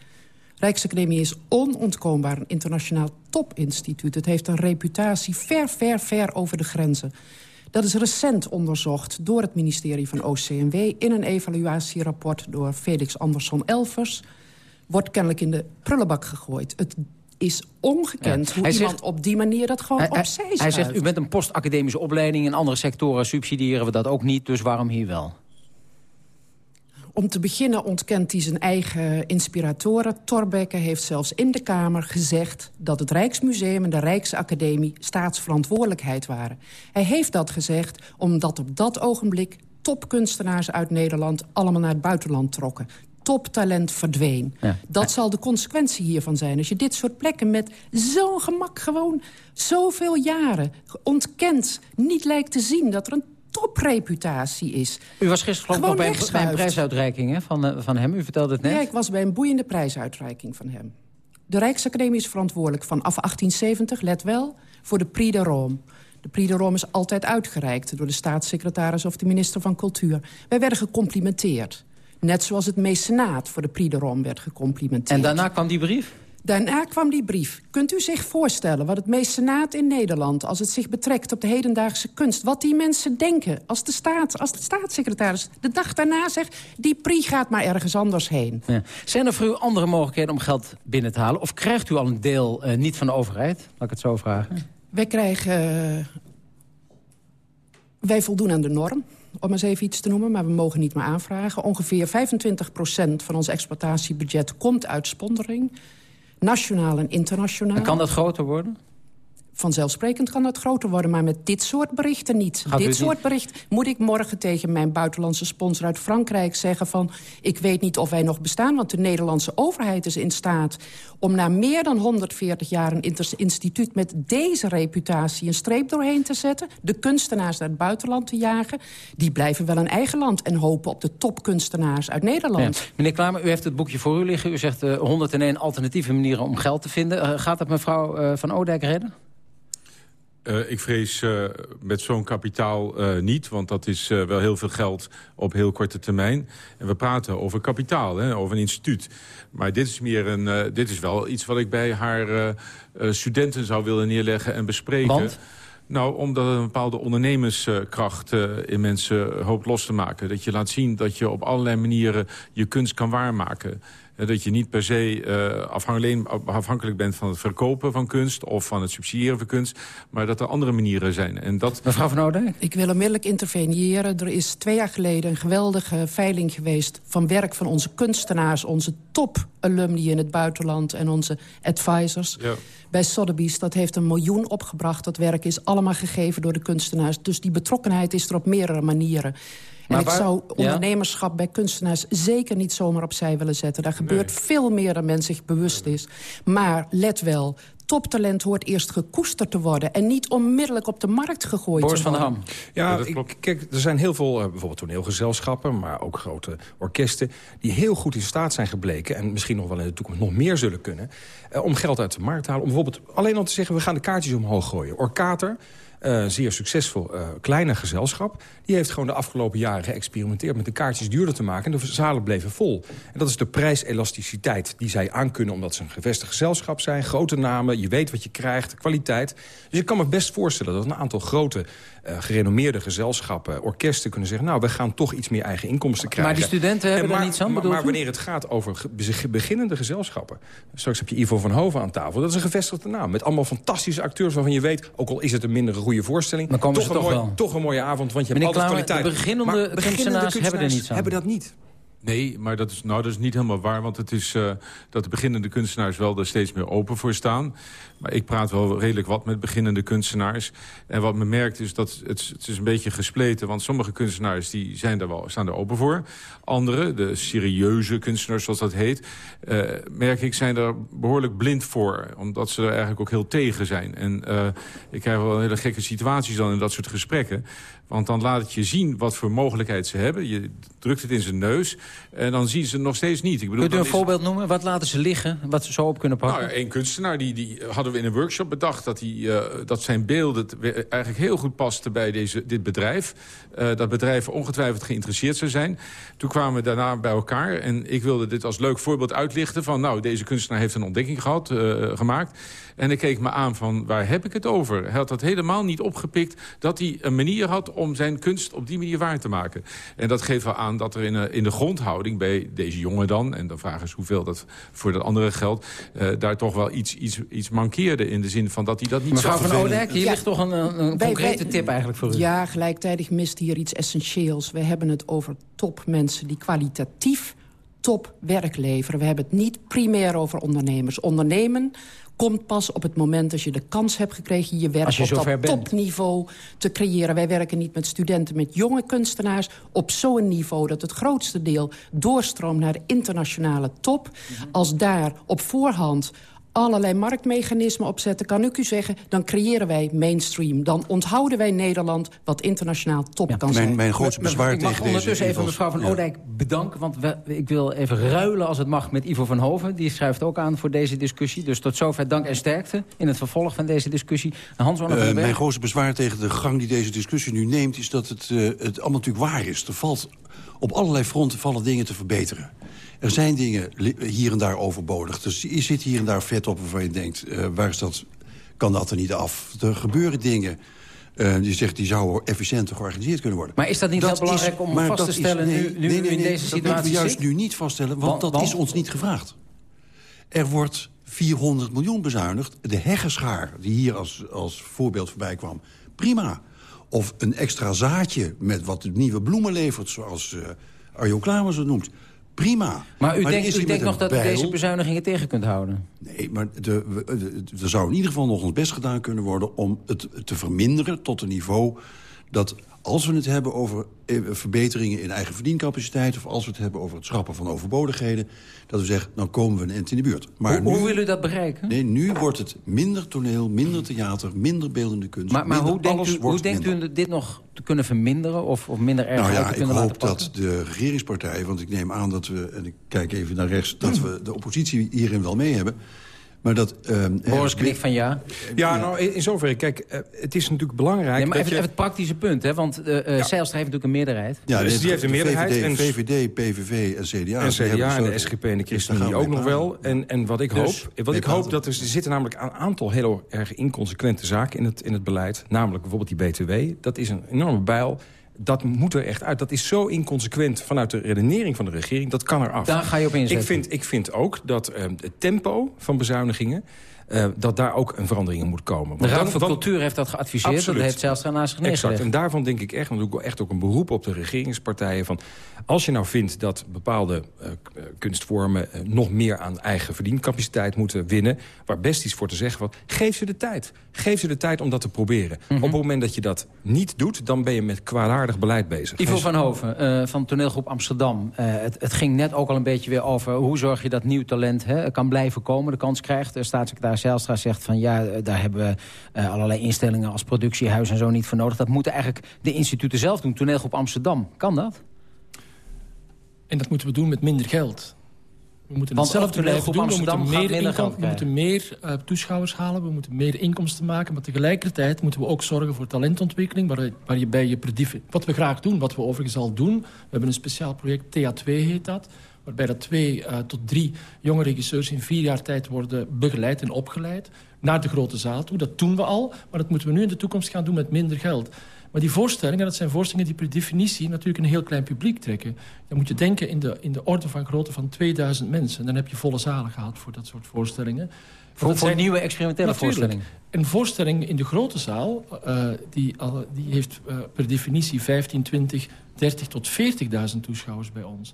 Rijksacademie is onontkoombaar een internationaal topinstituut. Het heeft een reputatie ver, ver, ver over de grenzen. Dat is recent onderzocht door het ministerie van OCMW... in een evaluatierapport door Felix Andersson-Elvers. Wordt kennelijk in de prullenbak gegooid. Het is ongekend Ja. hoe Hij iemand zegt- op die manier dat gewoon Hij, hij- opzij hij schuift. zegt, u bent een postacademische opleiding. In andere sectoren subsidiëren we dat ook niet. Dus waarom hier wel? Om te beginnen ontkent hij zijn eigen inspiratoren. Thorbecke heeft zelfs in de Kamer gezegd... dat het Rijksmuseum en de Rijksacademie staatsverantwoordelijkheid waren. Hij heeft dat gezegd omdat op dat ogenblik topkunstenaars uit Nederland... allemaal naar het buitenland trokken. Toptalent verdween. Ja. Dat zal de consequentie hiervan zijn. Als je dit soort plekken met zo'n gemak gewoon zoveel jaren ontkent... niet lijkt te zien dat er een topreputatie is. U was gisteren geloof ik nog Gewoon bij, een- bij een prijsuitreiking hè, van, eh, van hem. U vertelde het net. Ja, ik was bij een boeiende prijsuitreiking van hem. De Rijksacademie is verantwoordelijk vanaf 1870, let wel, voor de Prix de Rome. De Prix de Rome is altijd uitgereikt door de staatssecretaris of de minister van Cultuur. Wij werden gecomplimenteerd. Net zoals het mecenaat voor de Prix de Rome werd gecomplimenteerd. En daarna kwam die brief? Daarna kwam die brief. Kunt u zich voorstellen wat het mecenaat in Nederland... als het zich betrekt op de hedendaagse kunst... wat die mensen denken als de, staat, als de staatssecretaris de dag daarna zegt... die prix gaat maar ergens anders heen. Ja. Zijn er voor u andere mogelijkheden om geld binnen te halen? Of krijgt u al een deel eh, niet van de overheid? Laat ik het zo vragen. Wij krijgen... eh, wij voldoen aan de norm, om eens even iets te noemen... maar we mogen niet meer aanvragen. Ongeveer 25% van ons exploitatiebudget komt uit spondering. Nationaal en internationaal. Kan dat groter worden? Vanzelfsprekend kan dat groter worden, maar met dit soort berichten niet. Gaat dit soort bericht moet ik morgen tegen mijn buitenlandse sponsor uit Frankrijk zeggen van... ik weet niet of wij nog bestaan, want de Nederlandse overheid is in staat... om na meer dan 140 jaar een instituut met deze reputatie een streep doorheen te zetten... de kunstenaars naar het buitenland te jagen, die blijven wel een eigen land... en hopen op de topkunstenaars uit Nederland. Ja. Meneer Klamer, u heeft het boekje voor u liggen. U zegt eh 101 alternatieve manieren om geld te vinden. Eh, gaat dat mevrouw eh, Van Oudijk redden? Eh, ik vrees eh, met zo'n kapitaal eh, niet, want dat is wel heel veel geld op heel korte termijn. En we praten over kapitaal, hè, over een instituut. Maar dit is, meer een, dit is wel iets wat ik bij haar studenten zou willen neerleggen en bespreken. Want? Nou, omdat het een bepaalde ondernemerskracht in mensen hoopt los te maken. Dat je laat zien dat je op allerlei manieren je kunst kan waarmaken. Eh, Dat je niet per se eh, afhankelijk, afhankelijk bent van het verkopen van kunst... of van het subsidiëren van kunst, maar dat er andere manieren zijn. En dat... Mevrouw van Oudijk? Ik wil onmiddellijk interveneren. Er is twee jaar geleden een geweldige veiling geweest... van werk van onze kunstenaars, onze top-alumni in het buitenland... en onze advisors. Ja. Bij Sotheby's, dat heeft een miljoen opgebracht. Dat werk is allemaal gegeven door de kunstenaars. Dus die betrokkenheid is er op meerdere manieren. En Maar ik zou ja? ondernemerschap bij kunstenaars zeker niet zomaar opzij willen zetten. Daar gebeurt veel meer dan men zich bewust is. Maar let wel, toptalent hoort eerst gekoesterd te worden... en niet onmiddellijk op de markt gegooid Boris te van der worden. Ham. Ja, ik, kijk, er zijn heel veel eh, bijvoorbeeld toneelgezelschappen... maar ook grote orkesten die heel goed in staat zijn gebleken... en misschien nog wel in de toekomst nog meer zullen kunnen... eh, om geld uit de markt te halen. Om bijvoorbeeld alleen al te zeggen, we gaan de kaartjes omhoog gooien. Orkater, eh, zeer succesvol eh, kleine gezelschap... die heeft gewoon de afgelopen jaren geëxperimenteerd... met de kaartjes duurder te maken en de zalen bleven vol. En dat is de prijselasticiteit die zij aankunnen... omdat ze een gevestigd gezelschap zijn, grote namen... je weet wat je krijgt, kwaliteit. Dus ik kan me best voorstellen dat een aantal grote... eh, gerenommeerde gezelschappen, orkesten kunnen zeggen... nou, we gaan toch iets meer eigen inkomsten krijgen. Maar die studenten hebben En daar maar, niets aan, maar- bedoelt Maar u? wanneer het gaat over ge- beginnende gezelschappen... straks heb je Ivo van Hoven aan tafel, dat is een gevestigde naam... met allemaal fantastische acteurs waarvan je weet... ook al is het een minder goede voorstelling... Dan komen toch, ze een toch mooi- wel. toch een mooie avond, want je hebt Meneer altijd kwaliteit. de beginnende Maar kunstenaars hebben er niets aan. hebben dat niet. Nee, maar dat is, nou, dat is niet helemaal waar. Want het is eh, dat de beginnende kunstenaars wel er steeds meer open voor staan. Maar ik praat wel redelijk wat met beginnende kunstenaars. En wat me merkt is dat het, het is een beetje gespleten. Want sommige kunstenaars die zijn er wel, staan er open voor. Andere, de serieuze kunstenaars zoals dat heet... eh, merk ik, zijn er behoorlijk blind voor. Omdat ze er eigenlijk ook heel tegen zijn. En eh, ik krijg wel hele gekke situaties dan in dat soort gesprekken. Want dan laat het je zien wat voor mogelijkheid ze hebben. Je drukt het in zijn neus. En dan zien ze het nog steeds niet. Ik bedoel, Kunt u dan een is- voorbeeld noemen? Wat laten ze liggen? Wat ze zo op kunnen pakken? nou, één kunstenaar, die, die hadden we in een workshop bedacht... dat, die, eh, dat zijn beelden eigenlijk heel goed paste bij deze, dit bedrijf. Eh, dat bedrijf ongetwijfeld geïnteresseerd zou zijn. Toen kwamen we daarna bij elkaar. En ik wilde dit als leuk voorbeeld uitlichten. Van nou, deze kunstenaar heeft een ontdekking gehad, eh, gemaakt. En ik keek me aan van, waar heb ik het over? Hij had dat helemaal niet opgepikt... dat hij een manier had om zijn kunst op die manier waar te maken. En dat geeft wel aan dat er in, eh, in de grondhouding... bij deze jongen dan, en de vraag is hoeveel dat voor dat andere geldt... eh, daar toch wel iets, iets, iets mankeerde in de zin van dat hij dat niet Mevrouw zag. van Oudijk, hier Ja. ligt toch een, een Wij- concrete wij- tip eigenlijk voor u. Ja, gelijktijdig mist hier iets essentieels. We hebben het over topmensen die kwalitatief topwerk leveren. We hebben het niet primair over ondernemers. Ondernemen komt pas op het moment als je de kans hebt gekregen... je werk je op dat topniveau te creëren. Wij werken niet met studenten, met jonge kunstenaars... op zo'n niveau dat het grootste deel doorstroomt naar de internationale top. Mhm. Als daar op voorhand allerlei marktmechanismen opzetten... kan ik u zeggen, dan creëren wij mainstream. Dan onthouden wij Nederland wat internationaal top kan zijn. Mijn, mijn grootste bezwaar ik mag tegen deze... ondertussen even mevrouw van Ja. Oudijk bedanken. Want we, ik wil even ruilen als het mag met Ivo van Hoven. Die schrijft ook aan voor deze discussie. Dus tot zover dank en sterkte in het vervolg van deze discussie. Hans van Eh, mijn grootste bezwaar tegen de gang die deze discussie nu neemt... is dat het, eh, het allemaal natuurlijk waar is. Er valt, op allerlei fronten vallen dingen te verbeteren. Er zijn dingen hier en daar overbodig. Dus je zit hier en daar vet op waarvan je denkt... eh, waar is dat, kan dat er niet af? Er gebeuren dingen... eh, die zegt die zouden efficiënter georganiseerd kunnen worden. Maar is dat niet heel belangrijk om maar vast dat te stellen nee, nu- nu nee, u nee, in deze dat moeten situatie we juist nu niet vaststellen, want Want- dat want? is ons niet gevraagd. Er wordt 400 miljoen bezuinigd. De heggenschaar, die hier als, als voorbeeld voorbij kwam, prima. Of een extra zaadje met wat nieuwe bloemen levert... zoals eh Arjo Klamers het noemt. Prima. Maar u denkt, u denkt nog dat u deze bezuinigingen tegen kunt houden? Nee, maar de, we- de- er zou in ieder geval nog ons best gedaan kunnen worden... om het te verminderen tot een niveau dat als we het hebben over eh, verbeteringen in eigen verdiencapaciteit... of als we het hebben over het schrappen van overbodigheden... dat we zeggen, dan komen we een eind in de buurt. Maar hoe, nu, hoe wil u dat bereiken? Nee, nu wordt het minder toneel, minder theater, minder beeldende kunst. Maar, maar minder, hoe denkt, u, hoe denkt u dit nog te kunnen verminderen of, of minder erg Nou ja, te ik kunnen laten hoop dat de regeringspartij, want ik neem aan dat we... en ik kijk even naar rechts, dat we de oppositie hierin wel mee hebben... maar dat... ehm, Boris knikt van ja. Ja, nou, in in zoverre, kijk, eh, het is natuurlijk belangrijk... Nee, maar dat even, je- even het praktische punt, hè? want uh, Zijlstra heeft natuurlijk een meerderheid. Ja, Dus dit- die heeft een de meerderheid VVD, en- VVD, PVV en CDA. en CDA en de. SGP en de Dus ChristenUnie ook nog wel. En, en wat ik Dus, hoop, wat ik hoop dat er, er zitten namelijk een aantal heel erg inconsequente zaken in het, in het beleid. Namelijk bijvoorbeeld die BTW. Dat is een enorme bijl. Dat moet er echt uit. Dat is zo inconsequent vanuit de redenering van de regering. Dat kan er af. Daar ga je op inzetten. Ik vind, ik vind ook dat eh, het tempo van bezuinigingen... eh, dat daar ook een verandering in moet komen. De Raad voor dan- Cultuur heeft dat geadviseerd. Absoluut. Dat heeft Zijlstra naast zich Exact. En daarvan denk ik echt, want ik doe echt ook een beroep op de regeringspartijen... van als je nou vindt dat bepaalde eh, eh, kunstvormen... nog meer aan eigen verdiencapaciteit moeten winnen... waar best iets voor te zeggen wat geef ze de tijd. Geef ze de tijd om dat te proberen. Mhm. Op het moment dat je dat niet doet... dan ben je met kwaadaardig beleid bezig. Ivo van Hoven van toneelgroep Amsterdam. Het, het ging net ook al een beetje weer over... hoe zorg je dat nieuw talent hè, kan blijven komen, de kans krijgt. De staatssecretaris Zijlstra zegt van... ja, eh, daar hebben we eh, allerlei instellingen als productiehuis en zo niet voor nodig. Dat moeten eigenlijk de instituten zelf doen. Toneelgroep Amsterdam, kan dat? En dat moeten we doen met minder geld. We moeten Want hetzelfde blijven doen. We moeten meer, inkom- we moeten meer eh, toeschouwers halen. We moeten meer inkomsten maken. Maar tegelijkertijd moeten we ook zorgen voor talentontwikkeling. Waar, waar je bij je predief... Wat we graag doen, wat we overigens al doen. We hebben een speciaal project, TA2 heet dat. Waarbij dat twee eh, tot drie jonge regisseurs in vier jaar tijd worden begeleid en opgeleid. Naar de grote zaal toe. Dat doen we al. Maar dat moeten we nu in de toekomst gaan doen met minder geld. Maar die voorstellingen, dat zijn voorstellingen die per definitie natuurlijk een heel klein publiek trekken. Dan moet je denken in de, in de orde van grootte van 2000 mensen. Dan heb je volle zalen gehad voor dat soort voorstellingen. Voor- zijn- nieuwe experimentele Natuurlijk. voorstellingen. Een voorstelling in de grote zaal, eh, die, die heeft eh, per definitie 15, 20, 30 tot 40.000 toeschouwers bij ons.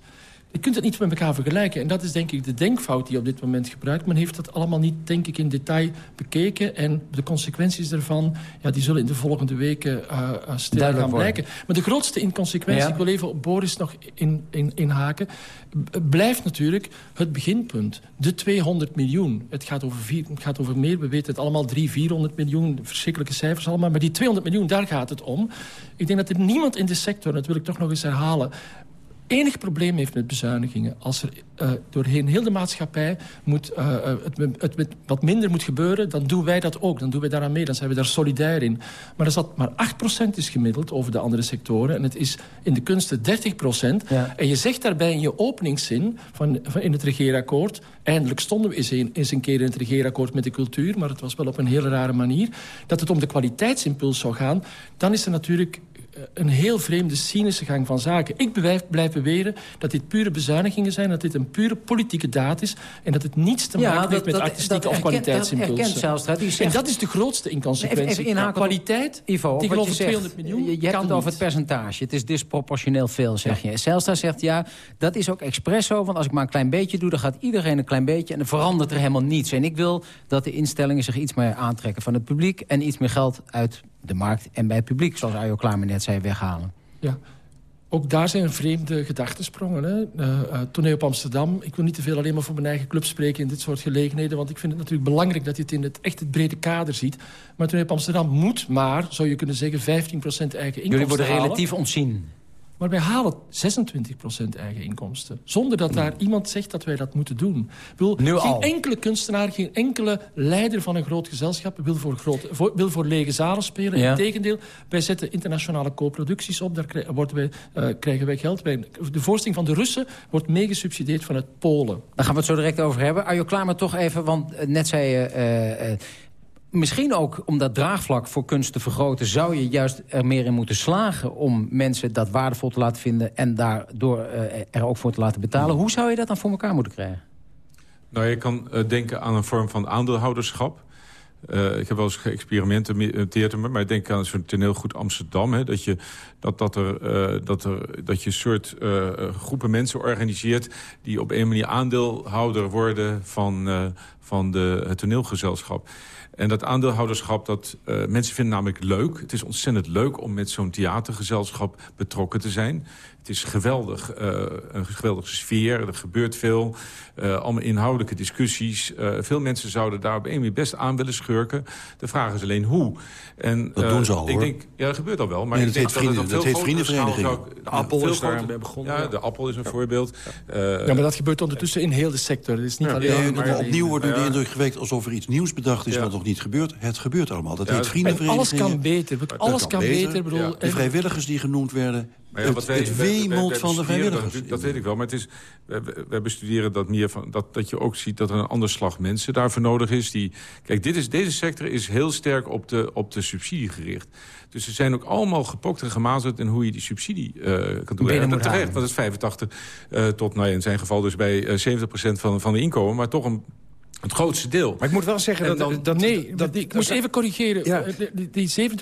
Je kunt het niet met elkaar vergelijken. En dat is denk ik de denkfout die op dit moment gebruikt. Men heeft dat allemaal niet, denk ik, in detail bekeken. En de consequenties daarvan, ja, die zullen in de volgende weken eh, stil gaan blijken. Maar de grootste inconsequentie, Ja. ik wil even op Boris nog in, in, inhaken... b- blijft natuurlijk het beginpunt. De 200 miljoen. Het gaat, over vier, het gaat over meer, we weten het allemaal. 300, 400 miljoen, verschrikkelijke cijfers allemaal. Maar die 200 miljoen, daar gaat het om. Ik denk dat er niemand in de sector, en dat wil ik toch nog eens herhalen enig probleem heeft met bezuinigingen. Als er eh, doorheen heel de maatschappij moet, eh, eh, het, het, het wat minder moet gebeuren... dan doen wij dat ook. Dan doen wij daaraan mee. Dan zijn we daar solidair in. Maar als dat maar 8% is gemiddeld over de andere sectoren... en het is in de kunsten 30%... Ja. en je zegt daarbij in je openingszin van, van in het regeerakkoord... eindelijk stonden we eens een, eens een keer in het regeerakkoord met de cultuur... maar het was wel op een hele rare manier... dat het om de kwaliteitsimpuls zou gaan... dan is er natuurlijk een heel vreemde, cynische gang van zaken. Ik blijf, blijf beweren dat dit pure bezuinigingen zijn... dat dit een pure politieke daad is... en dat het niets te Ja, maken dat- heeft met dat- artistieke dat of dat kwaliteitsimpulsen. zegt- En dat is de grootste inconsequentie. Even, even Kwaliteit Ivo, tegenover je zegt. 200 miljoen Je, je hebt het over het percentage. Het is disproportioneel veel, zeg je. Zijlstra zegt, ja, dat is ook expres zo. Want als ik maar een klein beetje doe, dan gaat iedereen een klein beetje... en dan verandert er helemaal niets. En ik wil dat de instellingen zich iets meer aantrekken van het publiek... en iets meer geld uit de markt en bij het publiek, zoals Ajo Klamer net zei, weghalen. Ja. Ook daar zijn vreemde gedachtensprongen. Hè? Eh, eh, toneel op Amsterdam. Ik wil niet te veel alleen maar voor mijn eigen club spreken in dit soort gelegenheden. Want ik vind het natuurlijk belangrijk dat je het in het echt het brede kader ziet. Maar toneel op Amsterdam moet maar, zou je kunnen zeggen, 15% eigen inkomsten Jullie worden relatief ontzien. Maar wij halen 26% eigen inkomsten. Zonder dat daar iemand zegt dat wij dat moeten doen. Wil, geen al. enkele kunstenaar, geen enkele leider van een groot gezelschap... wil voor, grote, voor, wil voor lege zalen spelen. Ja. Integendeel, wij zetten internationale co-producties op. Daar krij- worden wij, eh, krijgen wij geld. De voorstelling van de Russen wordt meegesubsidieerd vanuit Polen. Daar gaan we het zo direct over hebben. Arjo Klamer toch even, want eh, net zei je... eh, Misschien ook om dat draagvlak voor kunst te vergroten... zou je juist er meer in moeten slagen... om mensen dat waardevol te laten vinden... en daardoor eh, er ook voor te laten betalen. Hoe zou je dat dan voor elkaar moeten krijgen? Nou, je kan eh, denken aan een vorm van aandeelhouderschap. Eh, ik heb wel eens geëxperimenteerd, maar ik denk aan zo'n toneelgoed Amsterdam. Hè, dat, je, dat, dat, er, dat, er, dat je een soort groepen mensen organiseert... die op een manier aandeelhouder worden van, van de, het toneelgezelschap. En dat aandeelhouderschap, dat, eh, mensen vinden namelijk leuk. Het is ontzettend leuk om met zo'n theatergezelschap betrokken te zijn. Het is geweldig, eh, een geweldige sfeer, er gebeurt veel. eh, allemaal inhoudelijke discussies. Eh, veel mensen zouden daar op een manier best aan willen schurken. De vraag is alleen hoe. En, Dat eh, doen ze al, ik hoor. Denk, ja, dat gebeurt al wel. Maar Nee, ik dat denk heet vrienden- dat vriendenvereniging. zou- De Appel is daar begonnen, Ja, ja. de Appel is een voorbeeld. Eh, Ja, maar dat gebeurt ondertussen in heel de sector. Het is niet Ja, alleen... Maar opnieuw wordt nu de indruk gewekt alsof er iets nieuws bedacht is... wat nog niet gebeurt. Het gebeurt allemaal. Dat Ja, heet vriendenverenigingen. alles kan beter. Alles kan beter. Bedoel, De en- vrijwilligers die genoemd werden. Maar ja, het wat wij- het wij- wij- wij wemelt van de vrijwilligers. Dat, weet ik wel, maar het is, wij, wij bestuderen dat meer van dat, dat je ook ziet dat er een ander slag mensen daarvoor nodig is. Die, kijk, dit is, deze sector is heel sterk op de, op de subsidie gericht. Dus ze zijn ook allemaal gepokt en gemazeld in hoe je die subsidie eh, kan doen. En terecht, want het is 85 eh, tot, nou ja, in zijn geval dus bij eh, 70% van, van de inkomen, maar toch een, het grootste deel. Maar ik moet wel zeggen En dat... dan- dat Nee, dat, ik moest even corrigeren. Ja. Eh, Die, die 27%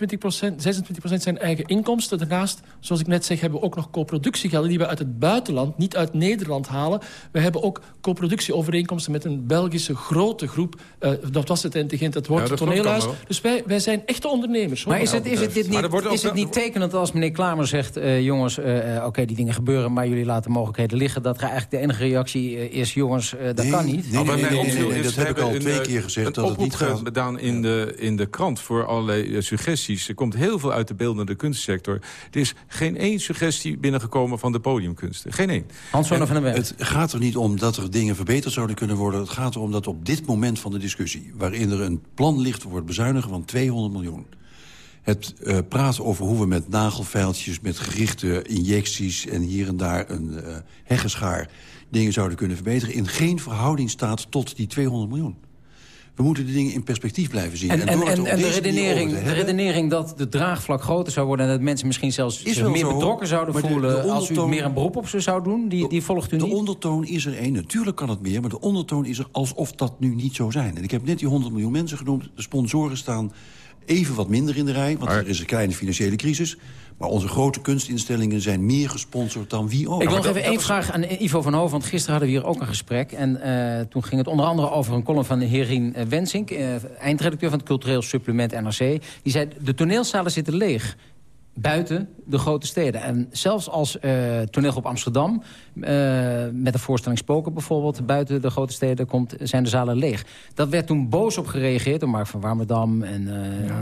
26% zijn eigen inkomsten. Daarnaast, zoals ik net zeg, hebben we ook nog co-productiegelden... die we uit het buitenland, niet uit Nederland halen. We hebben ook co-productieovereenkomsten met een Belgische grote groep. Eh, dat was het intelligent, het woord Ja, dat toneelhuis. Dus wij, wij zijn echte ondernemers. hoor. Maar is het, is het, dit niet, is het niet tekenend als meneer Klamer zegt... eh, jongens, eh, eh, oké, die dingen gebeuren, maar jullie laten mogelijkheden liggen... dat er eigenlijk de enige reactie is, jongens, dat Nee, kan niet? nee, nee, dat we heb ik hebben al twee eh, keer gezegd een dat het niet oproep gaat. gedaan in de, in de krant voor allerlei eh, suggesties. Er komt heel veel uit de beeldende kunstsector. Er is geen één suggestie binnengekomen van de podiumkunsten. Geen één. Hans van den Berg. Het gaat er niet om dat er dingen verbeterd zouden kunnen worden. Het gaat erom dat op dit moment van de discussie... waarin er een plan ligt voor het bezuinigen van 200 miljoen... het eh, praten over hoe we met nagelfeiltjes, met gerichte injecties... en hier en daar een eh heggenschaar dingen zouden kunnen verbeteren... in geen verhouding staat tot die 200 miljoen. We moeten de dingen in perspectief blijven zien. En, en, en, de, redenering, de redenering dat de draagvlak groter zou worden... en dat mensen misschien zelfs Is meer zo, betrokken zouden de- voelen... de als u meer een beroep op ze zou doen, die, die volgt u De niet? ondertoon is er één. Natuurlijk kan het meer, maar de ondertoon is er alsof dat nu niet zou zijn. En ik heb net die 100 miljoen mensen genoemd. De sponsoren staan even wat minder in de rij, want er is een kleine financiële crisis. Maar onze grote kunstinstellingen zijn meer gesponsord dan wie ook. Ik wil Maar nog even één vraag aan Ivo van Hoven. Want gisteren hadden we hier ook een gesprek. En eh, toen ging het onder andere over een column van Herien eh, Wensink... eh, eindredacteur van het cultureel supplement NRC. Die zei, de toneelzalen zitten leeg. Buiten de grote steden. En zelfs als eh toneelgroep Amsterdam... eh, met de voorstelling Spoken bijvoorbeeld... buiten de grote steden komt, zijn de zalen leeg. Dat werd toen boos op gereageerd door Mark van Warmerdam... en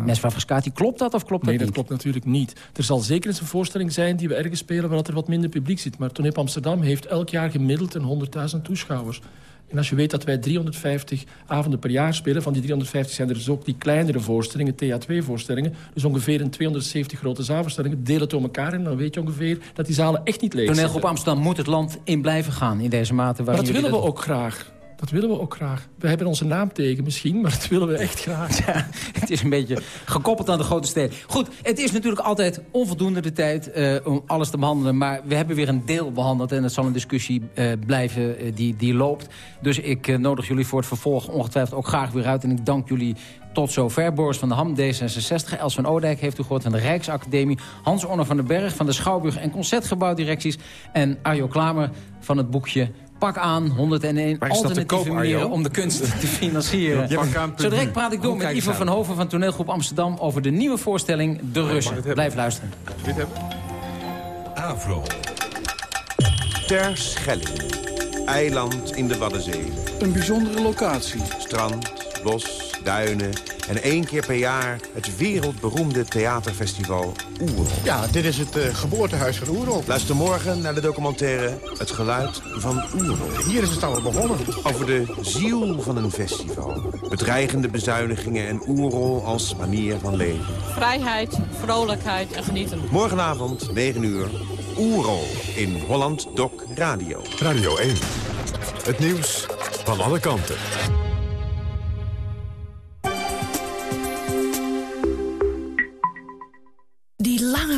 van Frascati. Klopt dat of klopt dat Nee, dat niet? klopt natuurlijk niet. Er zal zeker eens een voorstelling zijn die we ergens spelen... waar dat er wat minder publiek zit. Maar Toneel Amsterdam heeft elk jaar gemiddeld een 100.000 toeschouwers. En als je weet dat wij 350 avonden per jaar spelen... van die 350 zijn er dus ook die kleinere voorstellingen, TA2-voorstellingen... dus ongeveer een 270 grote zaalvoorstellingen. Deel het door elkaar en dan weet je ongeveer dat die zalen echt niet leeg zijn. Toneelgroep Amsterdam moet het land in blijven gaan in deze mate. Maar dat willen we ook graag. Dat willen we ook graag. We hebben onze naam tegen misschien, maar dat willen we echt graag. Het is een beetje gekoppeld aan de grote steden. Goed, het is natuurlijk altijd onvoldoende de tijd eh, om alles te behandelen. Maar we hebben weer een deel behandeld. En het zal een discussie eh, blijven eh, die, die loopt. Dus ik nodig jullie voor het vervolg ongetwijfeld ook graag weer uit. En ik dank jullie tot zover. Boris van der Ham, D66. Els van Oudijk heeft u gehoord van de Rijksacademie. Hans Orner van den Berg van de Schouwburg en Concertgebouwdirecties. En Arjo Klamer van het boekje... Pak aan, 101 Waar is dat te alternatieve manieren om de kunst te financieren. Zo direct praat ik door met Ivo van Hoven van toneelgroep Amsterdam... over de nieuwe voorstelling De Russen. Blijf luisteren. Dit hebben? Avro. Ter Schelling. Eiland in de Waddenzee. Een bijzondere locatie. Strand, bos, duinen en één keer per jaar het wereldberoemde theaterfestival Oerol. Ja, dit is het eh, geboortehuis van Oerol. Luister morgen naar de documentaire Het Geluid van Oerol. Hier is het allemaal begonnen. Over de ziel van een festival. Bedreigende bezuinigingen en Oerol als manier van leven. Vrijheid, vrolijkheid en genieten. Morgenavond, 9 uur, Oerol in Holland Doc Radio. Radio 1. Het nieuws van alle kanten.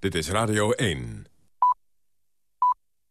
Dit is Radio 1.